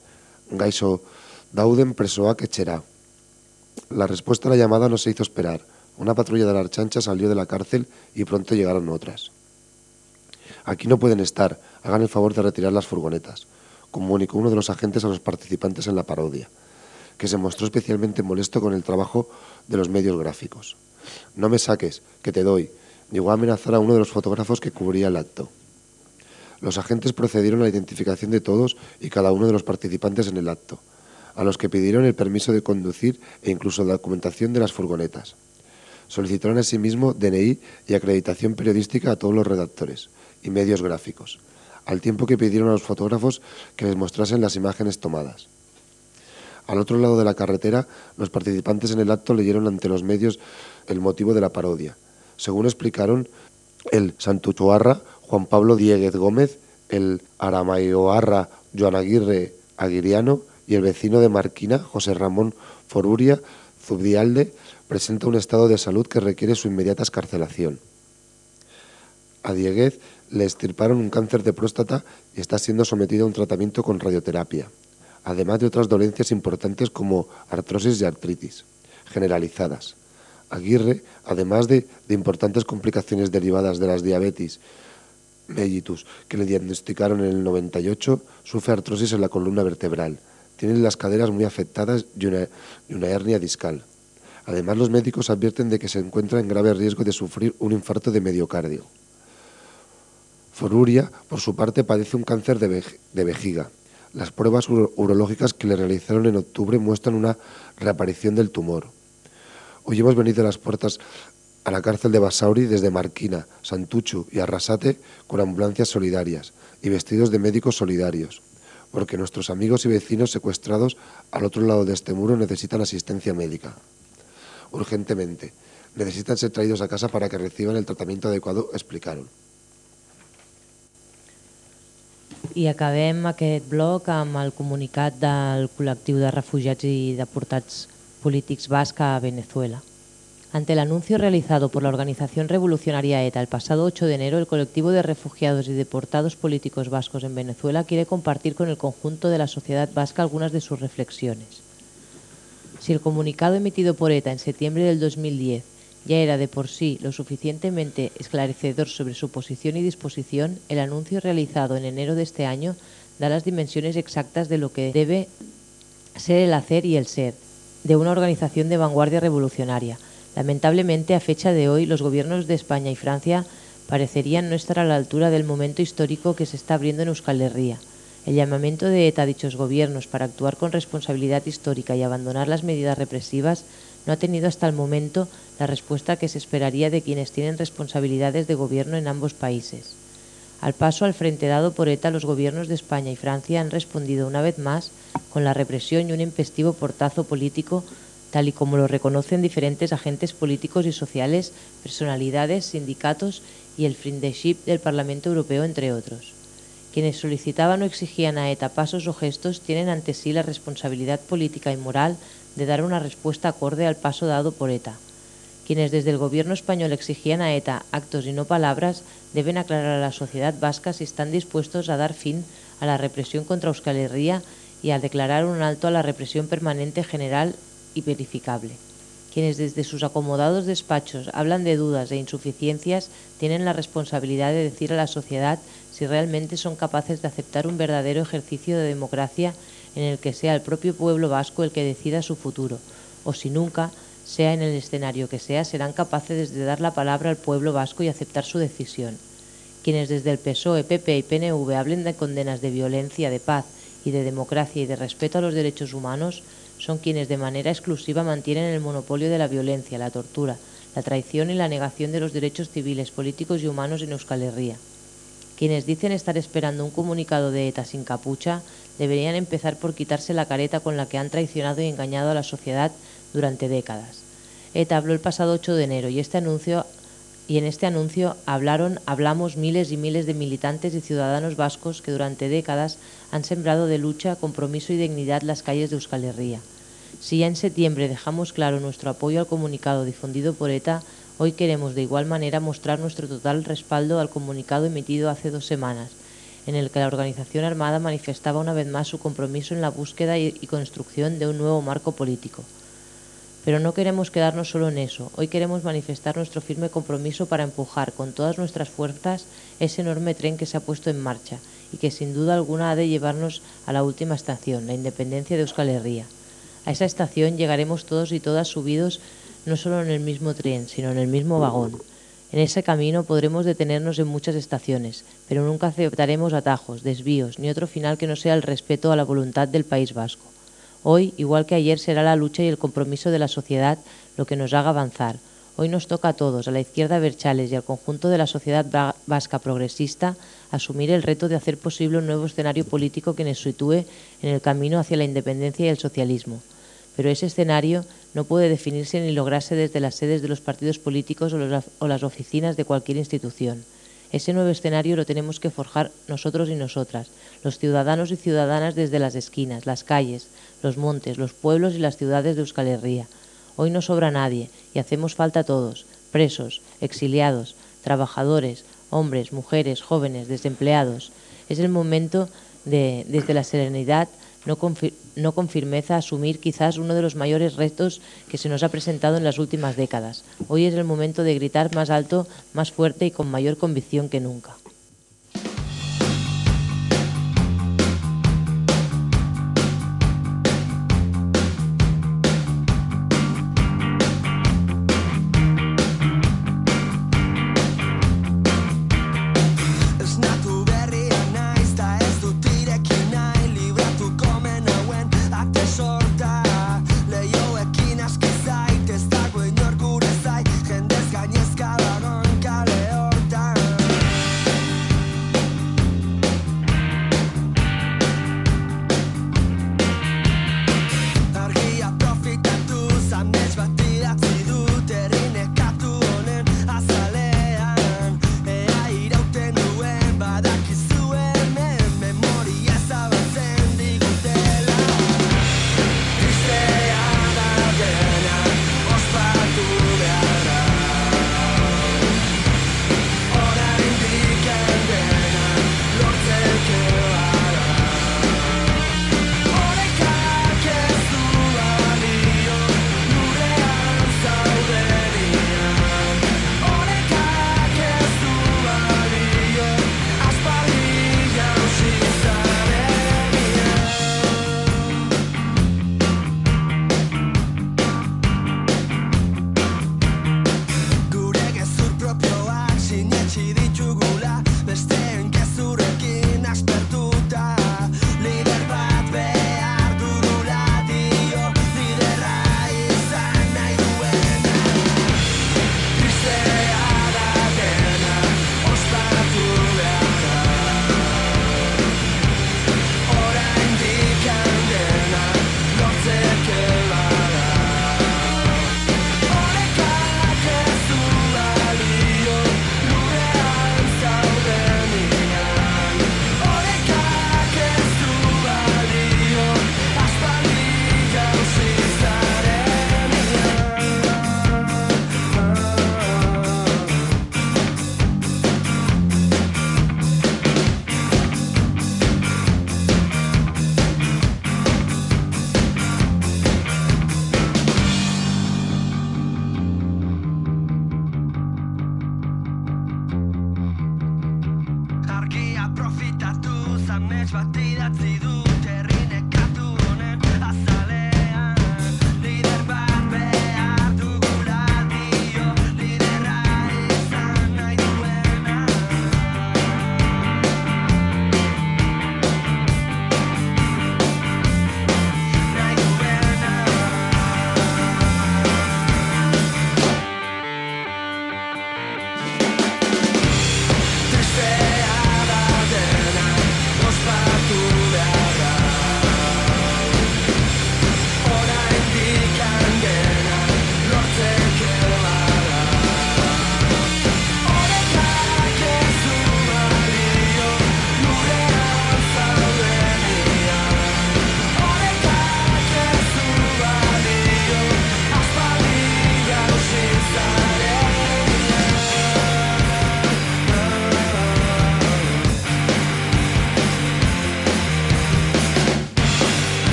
Gaiso, Dauden, Presoak, Echerá. La respuesta a la llamada no se hizo esperar. Una patrulla de la Archancha salió de la cárcel y pronto llegaron otras. Aquí no pueden estar, hagan el favor de retirar las furgonetas, comunicó uno de los agentes a los participantes en la parodia, que se mostró especialmente molesto con el trabajo de los medios gráficos. No me saques, que te doy, llegó a amenazar a uno de los fotógrafos que cubría el acto. Los agentes procedieron a la identificación de todos y cada uno de los participantes en el acto, a los que pidieron el permiso de conducir e incluso la documentación de las furgonetas. Solicitaron asimismo DNI y acreditación periodística a todos los redactores y medios gráficos, al tiempo que pidieron a los fotógrafos que les mostrasen las imágenes tomadas. Al otro lado de la carretera, los participantes en el acto leyeron ante los medios el motivo de la parodia. Según explicaron, el Santuchoarra Juan Pablo Dieguez Gómez, el Aramaioarra Joan Aguirre Aguiriano y el vecino de Marquina, José Ramón Foruria Zubdialde, presenta un estado de salud que requiere su inmediata escarcelación. A Dieguez le estirparon un cáncer de próstata y está siendo sometido a un tratamiento con radioterapia, además de otras dolencias importantes como artrosis y artritis, generalizadas. Aguirre, además de, importantes complicaciones derivadas de las diabetes mellitus que le diagnosticaron en el 98, sufre artrosis en la columna vertebral, tiene las caderas muy afectadas y una, hernia discal. Además, los médicos advierten de que se encuentra en grave riesgo de sufrir un infarto de miocardio. Foruria, por su parte, padece un cáncer de, vej- de vejiga. Las pruebas uro- urológicas que le realizaron en octubre muestran una reaparición del tumor. Hoy hemos venido a las puertas a la cárcel de Basauri desde Marquina, Santuchu y Arrasate con ambulancias solidarias y vestidos de médicos solidarios, porque nuestros amigos y vecinos secuestrados al otro lado de este muro necesitan asistencia médica. Urgentemente. Necesitan ser traídos a casa para que reciban el tratamiento adecuado, explicaron. I acabem aquest bloc amb el comunicat del col·lectiu de refugiats i polítics basc a Venezuela. Ante el anuncio realizado por la organización revolucionaria ETA el pasado 8 de enero, el colectivo de refugiados y deportados políticos vascos en Venezuela quiere compartir con el conjunto de la sociedad vasca algunas de sus reflexiones. Si el comunicado emitido por ETA en septiembre del 2010 ya era de por sí lo suficientemente esclarecedor sobre su posición y disposición, el anuncio realizado en enero de este año da las dimensiones exactas de lo que debe ser el hacer y el ser de una organización de vanguardia revolucionaria. Lamentablemente, a fecha de hoy, los gobiernos de España y Francia parecerían no estar a la altura del momento histórico que se está abriendo en Euskal Herria. El llamamiento de ETA a dichos gobiernos para actuar con responsabilidad histórica y abandonar las medidas represivas no ha tenido hasta el momento la respuesta que se esperaría de quienes tienen responsabilidades de gobierno en ambos países. Al paso al frente dado por ETA, los gobiernos de España y Francia han respondido una vez más con la represión y un impestivo portazo político, tal y como lo reconocen diferentes agentes políticos y sociales, personalidades, sindicatos y el friendship del Parlamento Europeo, entre otros. Quienes solicitaban o exigían a ETA pasos o gestos tienen ante sí la responsabilidad política y moral de dar una respuesta acorde al paso dado por ETA. Quienes desde el gobierno español exigían a ETA actos y no palabras deben aclarar a la sociedad vasca si están dispuestos a dar fin a la represión contra Euskal Herria y a declarar un alto a la represión permanente general y verificable. Quienes desde sus acomodados despachos hablan de dudas e insuficiencias tienen la responsabilidad de decir a la sociedad si realmente son capaces de aceptar un verdadero ejercicio de democracia en el que sea el propio pueblo vasco el que decida su futuro, o si nunca, sea en el escenario que sea, serán capaces de dar la palabra al pueblo vasco y aceptar su decisión. Quienes desde el PSOE, PP y PNV hablen de condenas de violencia, de paz y de democracia y de respeto a los derechos humanos, son quienes de manera exclusiva mantienen el monopolio de la violencia, la tortura, la traición y la negación de los derechos civiles, políticos y humanos en Euskal Herria. Quienes dicen estar esperando un comunicado de ETA sin capucha deberían empezar por quitarse la careta con la que han traicionado y engañado a la sociedad durante décadas. ETA habló el pasado 8 de enero y este anuncio y en este anuncio hablaron, hablamos miles y miles de militantes y ciudadanos vascos que durante décadas han sembrado de lucha, compromiso y dignidad las calles de Euskal Herria. Si ya en septiembre dejamos claro nuestro apoyo al comunicado difundido por ETA, hoy queremos de igual manera mostrar nuestro total respaldo al comunicado emitido hace dos semanas, en el que la organización armada manifestaba una vez más su compromiso en la búsqueda y construcción de un nuevo marco político. Pero no queremos quedarnos solo en eso. Hoy queremos manifestar nuestro firme compromiso para empujar con todas nuestras fuerzas ese enorme tren que se ha puesto en marcha y que sin duda alguna ha de llevarnos a la última estación, la independencia de Euskal Herria. A esa estación llegaremos todos y todas subidos no solo en el mismo tren, sino en el mismo vagón. En ese camino podremos detenernos en muchas estaciones, pero nunca aceptaremos atajos, desvíos, ni otro final que no sea el respeto a la voluntad del País Vasco. Hoy, igual que ayer, será la lucha y el compromiso de la sociedad lo que nos haga avanzar. Hoy nos toca a todos, a la izquierda Berchales y al conjunto de la sociedad vasca progresista, asumir el reto de hacer posible un nuevo escenario político que nos sitúe en el camino hacia la independencia y el socialismo. Pero ese escenario no puede definirse ni lograrse desde las sedes de los partidos políticos o las oficinas de cualquier institución. Ese nuevo escenario lo tenemos que forjar nosotros y nosotras, los ciudadanos y ciudadanas desde las esquinas, las calles, los montes, los pueblos y las ciudades de Euskal Herria. Hoy no sobra nadie y hacemos falta todos, presos, exiliados, trabajadores, hombres, mujeres, jóvenes, desempleados. Es el momento de, desde la serenidad, no con, no con firmeza, asumir quizás uno de los mayores retos que se nos ha presentado en las últimas décadas. Hoy es el momento de gritar más alto, más fuerte y con mayor convicción que nunca.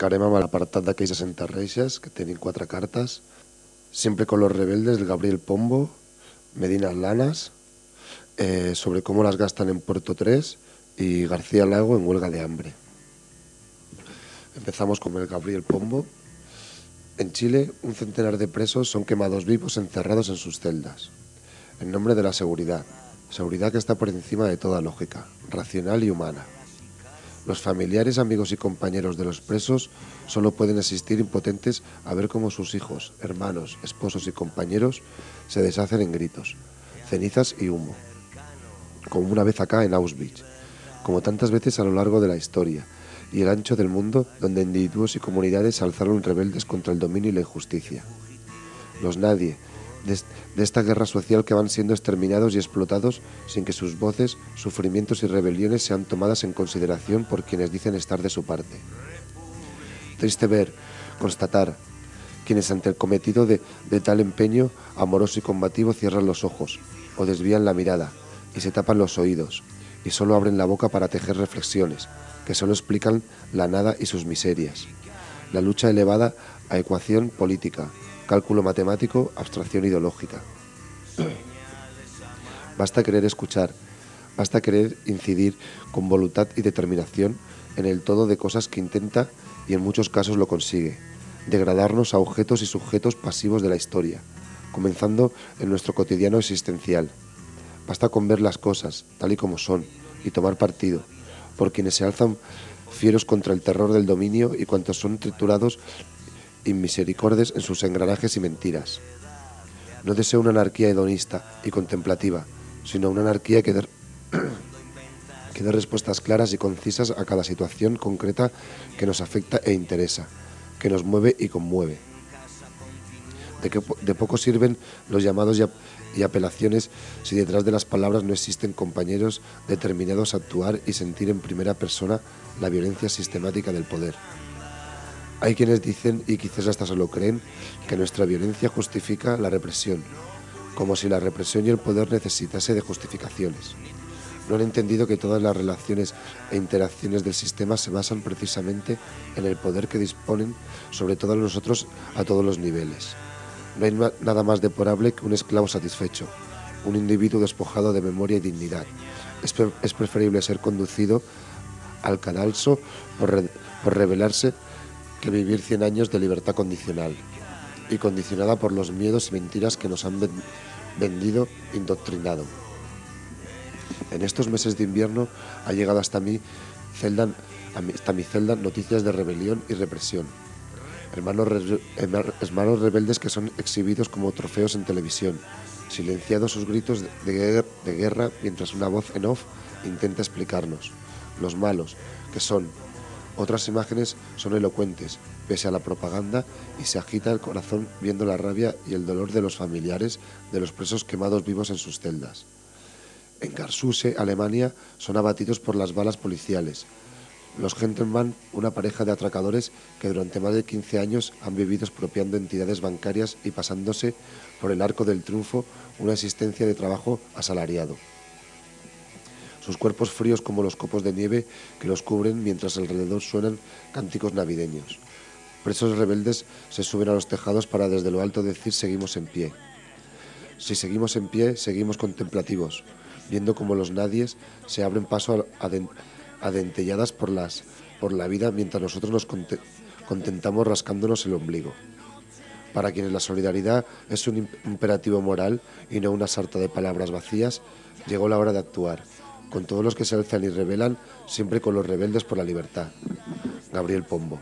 Tancarem amb l'apartat d'aquells 60 reixes, que tenim quatre cartes. Siempre con los rebeldes, del Gabriel Pombo, Medina Lanas, eh, sobre cómo las gastan en Puerto 3 y García Lago en huelga de hambre. Empezamos con el Gabriel Pombo. En Chile, un centenar de presos son quemados vivos encerrados en sus celdas, en nombre de la seguridad, seguridad que está por encima de toda lógica, racional y humana. Los familiares, amigos y compañeros de los presos solo pueden asistir impotentes a ver cómo sus hijos, hermanos, esposos y compañeros se deshacen en gritos, cenizas y humo. Como una vez acá en Auschwitz, como tantas veces a lo largo de la historia y el ancho del mundo donde individuos y comunidades se alzaron rebeldes contra el dominio y la injusticia. Los nadie de, est- de esta guerra social que van siendo exterminados y explotados sin que sus voces, sufrimientos y rebeliones sean tomadas en consideración por quienes dicen estar de su parte. Triste ver, constatar, quienes ante el cometido de, de tal empeño amoroso y combativo cierran los ojos o desvían la mirada y se tapan los oídos y solo abren la boca para tejer reflexiones que solo explican la nada y sus miserias. La lucha elevada a ecuación política, cálculo matemático, abstracción ideológica. Basta querer escuchar, basta querer incidir con voluntad y determinación en el todo de cosas que intenta y en muchos casos lo consigue, degradarnos a objetos y sujetos pasivos de la historia, comenzando en nuestro cotidiano existencial. Basta con ver las cosas tal y como son y tomar partido por quienes se alzan fieros contra el terror del dominio y cuantos son triturados inmisericordes en sus engranajes y mentiras. No deseo una anarquía hedonista y contemplativa, sino una anarquía que dé, que respuestas claras y concisas a cada situación concreta que nos afecta e interesa, que nos mueve y conmueve. De, que, de poco sirven los llamados y apelaciones si detrás de las palabras no existen compañeros determinados a actuar y sentir en primera persona la violencia sistemática del poder. Hay quienes dicen, y quizás hasta se lo creen, que nuestra violencia justifica la represión, como si la represión y el poder necesitase de justificaciones. No han entendido que todas las relaciones e interacciones del sistema se basan precisamente en el poder que disponen sobre todos nosotros a todos los niveles. No hay nada más deplorable que un esclavo satisfecho, un individuo despojado de memoria y dignidad. Es preferible ser conducido al cadalso por, re- por rebelarse que vivir 100 años de libertad condicional y condicionada por los miedos y mentiras que nos han ven- vendido, indoctrinado. En estos meses de invierno ha llegado hasta mí, celda, hasta mi celda noticias de rebelión y represión. Hermanos, hermanos rebeldes que son exhibidos como trofeos en televisión, silenciados sus gritos de guerra mientras una voz en off intenta explicarnos. Los malos, que son. Otras imágenes son elocuentes, pese a la propaganda, y se agita el corazón viendo la rabia y el dolor de los familiares de los presos quemados vivos en sus celdas. En Karsuse, Alemania, son abatidos por las balas policiales. Los Gentleman, una pareja de atracadores que durante más de 15 años han vivido expropiando entidades bancarias y pasándose por el arco del triunfo una existencia de trabajo asalariado. Sus cuerpos fríos como los copos de nieve que los cubren mientras alrededor suenan cánticos navideños. Presos rebeldes se suben a los tejados para desde lo alto decir seguimos en pie. Si seguimos en pie, seguimos contemplativos, viendo como los nadies se abren paso aden- adentelladas por, las, por la vida mientras nosotros nos conte- contentamos rascándonos el ombligo. Para quienes la solidaridad es un imp- imperativo moral y no una sarta de palabras vacías, llegó la hora de actuar, con todos los que se alzan y rebelan, siempre con los rebeldes por la libertad. Gabriel Pombo.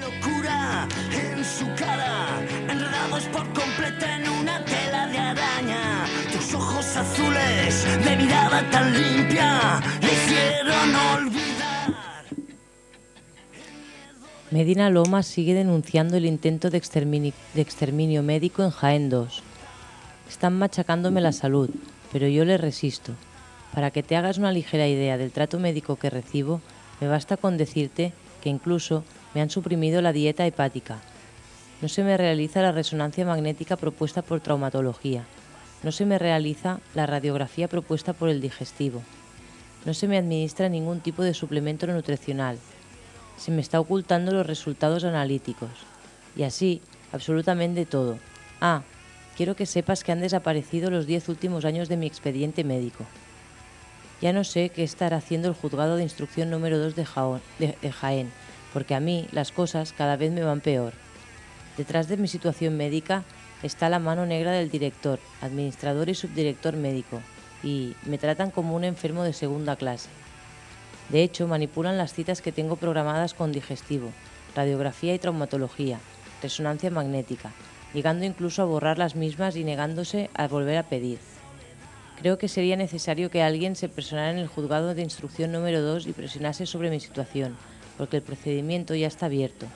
locura en su cara, enredados por completo en una tela de araña. Tus ojos azules de mirada tan limpia le hicieron olvidar. Medina Lomas sigue denunciando el intento de extermini- de exterminio, médico en Jaén 2. Están machacándome la salud, pero yo le resisto. Para que te hagas una ligera idea del trato médico que recibo, me basta con decirte que incluso me han suprimido la dieta hepática. No se me realiza la resonancia magnética propuesta por traumatología. No se me realiza la radiografía propuesta por el digestivo. No se me administra ningún tipo de suplemento nutricional se me está ocultando los resultados analíticos. Y así, absolutamente todo. Ah, quiero que sepas que han desaparecido los diez últimos años de mi expediente médico. Ya no sé qué estará haciendo el juzgado de instrucción número 2 de, Jaén, porque a mí las cosas cada vez me van peor. Detrás de mi situación médica está la mano negra del director, administrador y subdirector médico, y me tratan como un enfermo de segunda clase. De hecho, manipulan las citas que tengo programadas con digestivo, radiografía y traumatología, resonancia magnética, llegando incluso a borrar las mismas y negándose a volver a pedir. Creo que sería necesario que alguien se personara en el juzgado de instrucción número 2 y presionase sobre mi situación, porque el procedimiento ya está abierto.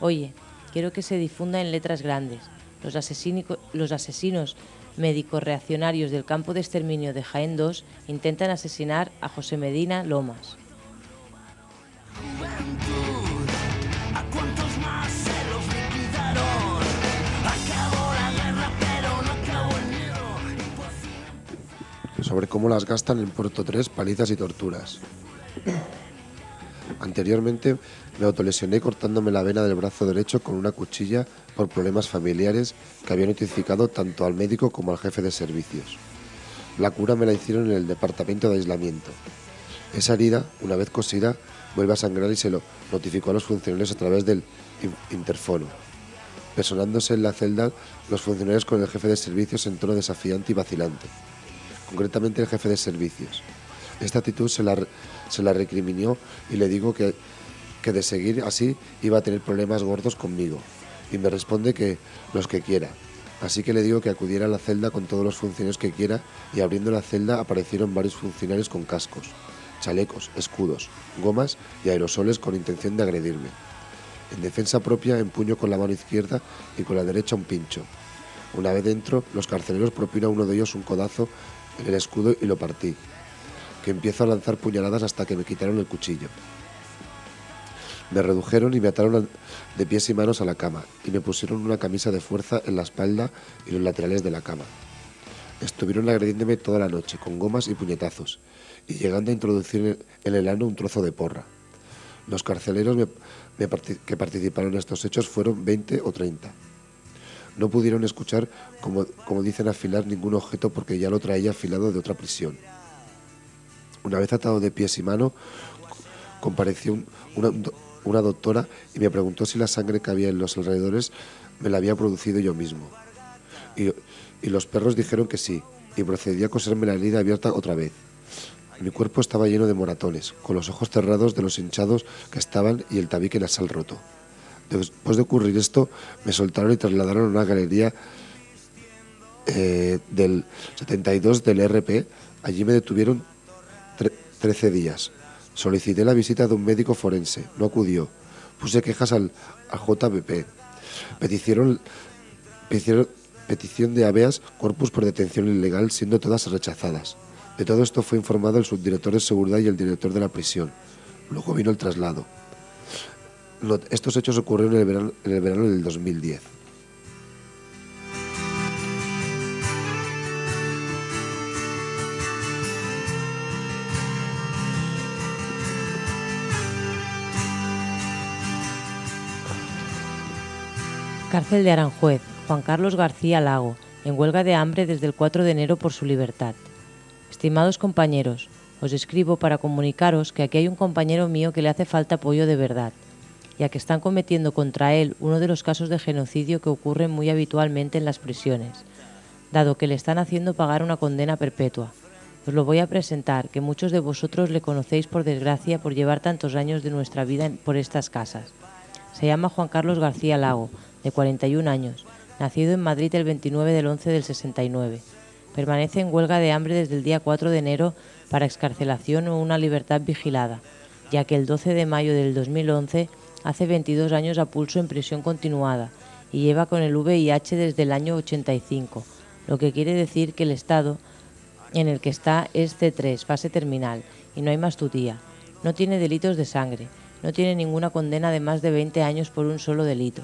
Oye, quiero que se difunda en letras grandes. Los, los asesinos médicos reaccionarios del campo de exterminio de Jaén 2 intentan asesinar a José Medina Lomas. Sobre cómo las gastan en Puerto 3 palizas y torturas. Anteriormente me autolesioné cortándome la vena del brazo derecho con una cuchilla por problemas familiares que había notificado tanto al médico como al jefe de servicios. La cura me la hicieron en el departamento de aislamiento. Esa herida, una vez cosida, vuelve a sangrar y se lo notificó a los funcionarios a través del in- interfono. Personándose en la celda los funcionarios con el jefe de servicios en desafiante y vacilante concretamente el jefe de servicios. Esta actitud se la, se la recriminó y le digo que, que de seguir así iba a tener problemas gordos conmigo. Y me responde que los que quiera. Así que le digo que acudiera a la celda con todos los funcionarios que quiera y abriendo la celda aparecieron varios funcionarios con cascos, chalecos, escudos, gomas y aerosoles con intención de agredirme. En defensa propia empuño con la mano izquierda y con la derecha un pincho. Una vez dentro, los carceleros propina a uno de ellos un codazo el escudo y lo partí, que empiezo a lanzar puñaladas hasta que me quitaron el cuchillo. Me redujeron y me ataron de pies y manos a la cama y me pusieron una camisa de fuerza en la espalda y los laterales de la cama. Estuvieron agrediéndome toda la noche con gomas y puñetazos y llegando a introducir en el- ano un trozo de porra. Los carceleros que participaron en estos hechos fueron 20 o 30. No pudieron escuchar, como, como dicen, afilar ningún objeto porque ya lo traía afilado de otra prisión. Una vez atado de pies y mano, compareció un- una, una doctora y me preguntó si la sangre que había en los alrededores me la había producido yo mismo. Y, y los perros dijeron que sí, y procedí a coserme la herida abierta otra vez. Mi cuerpo estaba lleno de moratones, con los ojos cerrados de los hinchados que estaban y el tabique nasal roto. Después de ocurrir esto, me soltaron y trasladaron a una galería eh, del 72 del RP. Allí me detuvieron tre- 13 días. Solicité la visita de un médico forense. No acudió. Puse quejas al, al peticiaron, petición de habeas corpus por detención ilegal, siendo todas rechazadas. De todo esto fue informado el subdirector de seguridad y el director de la prisión. Luego vino el traslado. Estos hechos ocurrieron en el verano, en el verano del 2010. Cárcel de Aranjuez, Juan Carlos García Lago, en huelga de hambre desde el 4 de enero por su libertad. Estimados compañeros, os escribo para comunicaros que aquí hay un compañero mío que le hace falta apoyo de verdad, ya que están cometiendo contra él uno de los casos de genocidio que ocurren muy habitualmente en las prisiones, dado que le están haciendo pagar una condena perpetua. Os lo voy a presentar, que muchos de vosotros le conocéis por desgracia por llevar tantos años de nuestra vida por estas casas. Se llama Juan Carlos García Lago, de 41 años, nacido en Madrid el 29 del 11 del 69. Permanece en huelga de hambre desde el día 4 de enero para excarcelación o una libertad vigilada, ya que el 12 de mayo del 2011 hace 22 años a pulso en prisión continuada y lleva con el VIH desde el año 85, lo que quiere decir que el estado en el que está es C3, fase terminal, y no hay más tutía. No tiene delitos de sangre, no tiene ninguna condena de más de 20 años por un solo delito.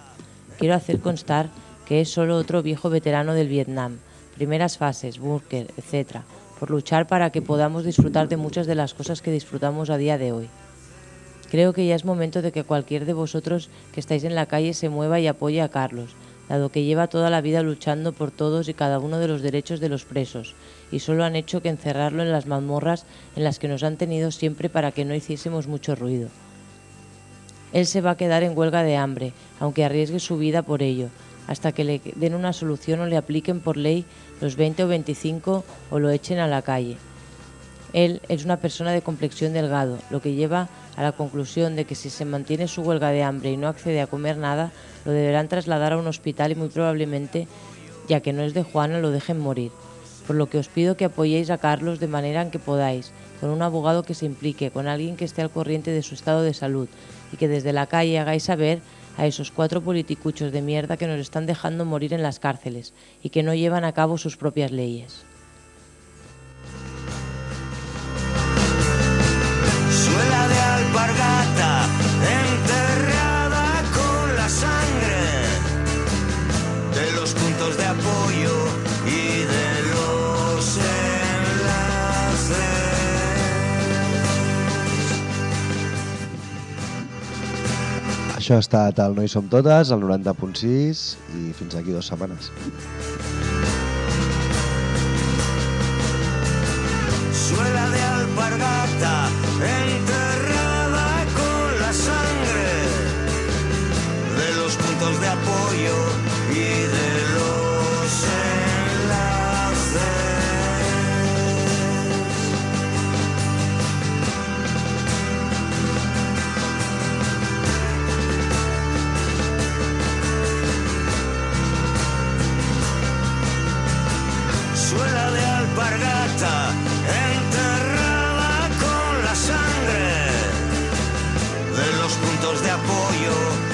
Quiero hacer constar que es solo otro viejo veterano del Vietnam, primeras fases, búnker, etc., por luchar para que podamos disfrutar de muchas de las cosas que disfrutamos a día de hoy. Creo que ya es momento de que cualquier de vosotros que estáis en la calle se mueva y apoye a Carlos, dado que lleva toda la vida luchando por todos y cada uno de los derechos de los presos, y solo han hecho que encerrarlo en las mazmorras en las que nos han tenido siempre para que no hiciésemos mucho ruido. Él se va a quedar en huelga de hambre, aunque arriesgue su vida por ello, hasta que le den una solución o le apliquen por ley los 20 o 25 o lo echen a la calle. Él es una persona de complexión delgado, lo que lleva a la conclusión de que si se mantiene su huelga de hambre y no accede a comer nada, lo deberán trasladar a un hospital y muy probablemente, ya que no es de Juana, lo dejen morir. Por lo que os pido que apoyéis a Carlos de manera en que podáis, con un abogado que se implique, con alguien que esté al corriente de su estado de salud y que desde la calle hagáis saber a esos cuatro politicuchos de mierda que nos están dejando morir en las cárceles y que no llevan a cabo sus propias leyes. Això ha estat el No hi som totes, el 90.6 i fins aquí dues setmanes. Suela de alpargata enterrada con la sangre de los puntos de apoyo y de apoyo y de los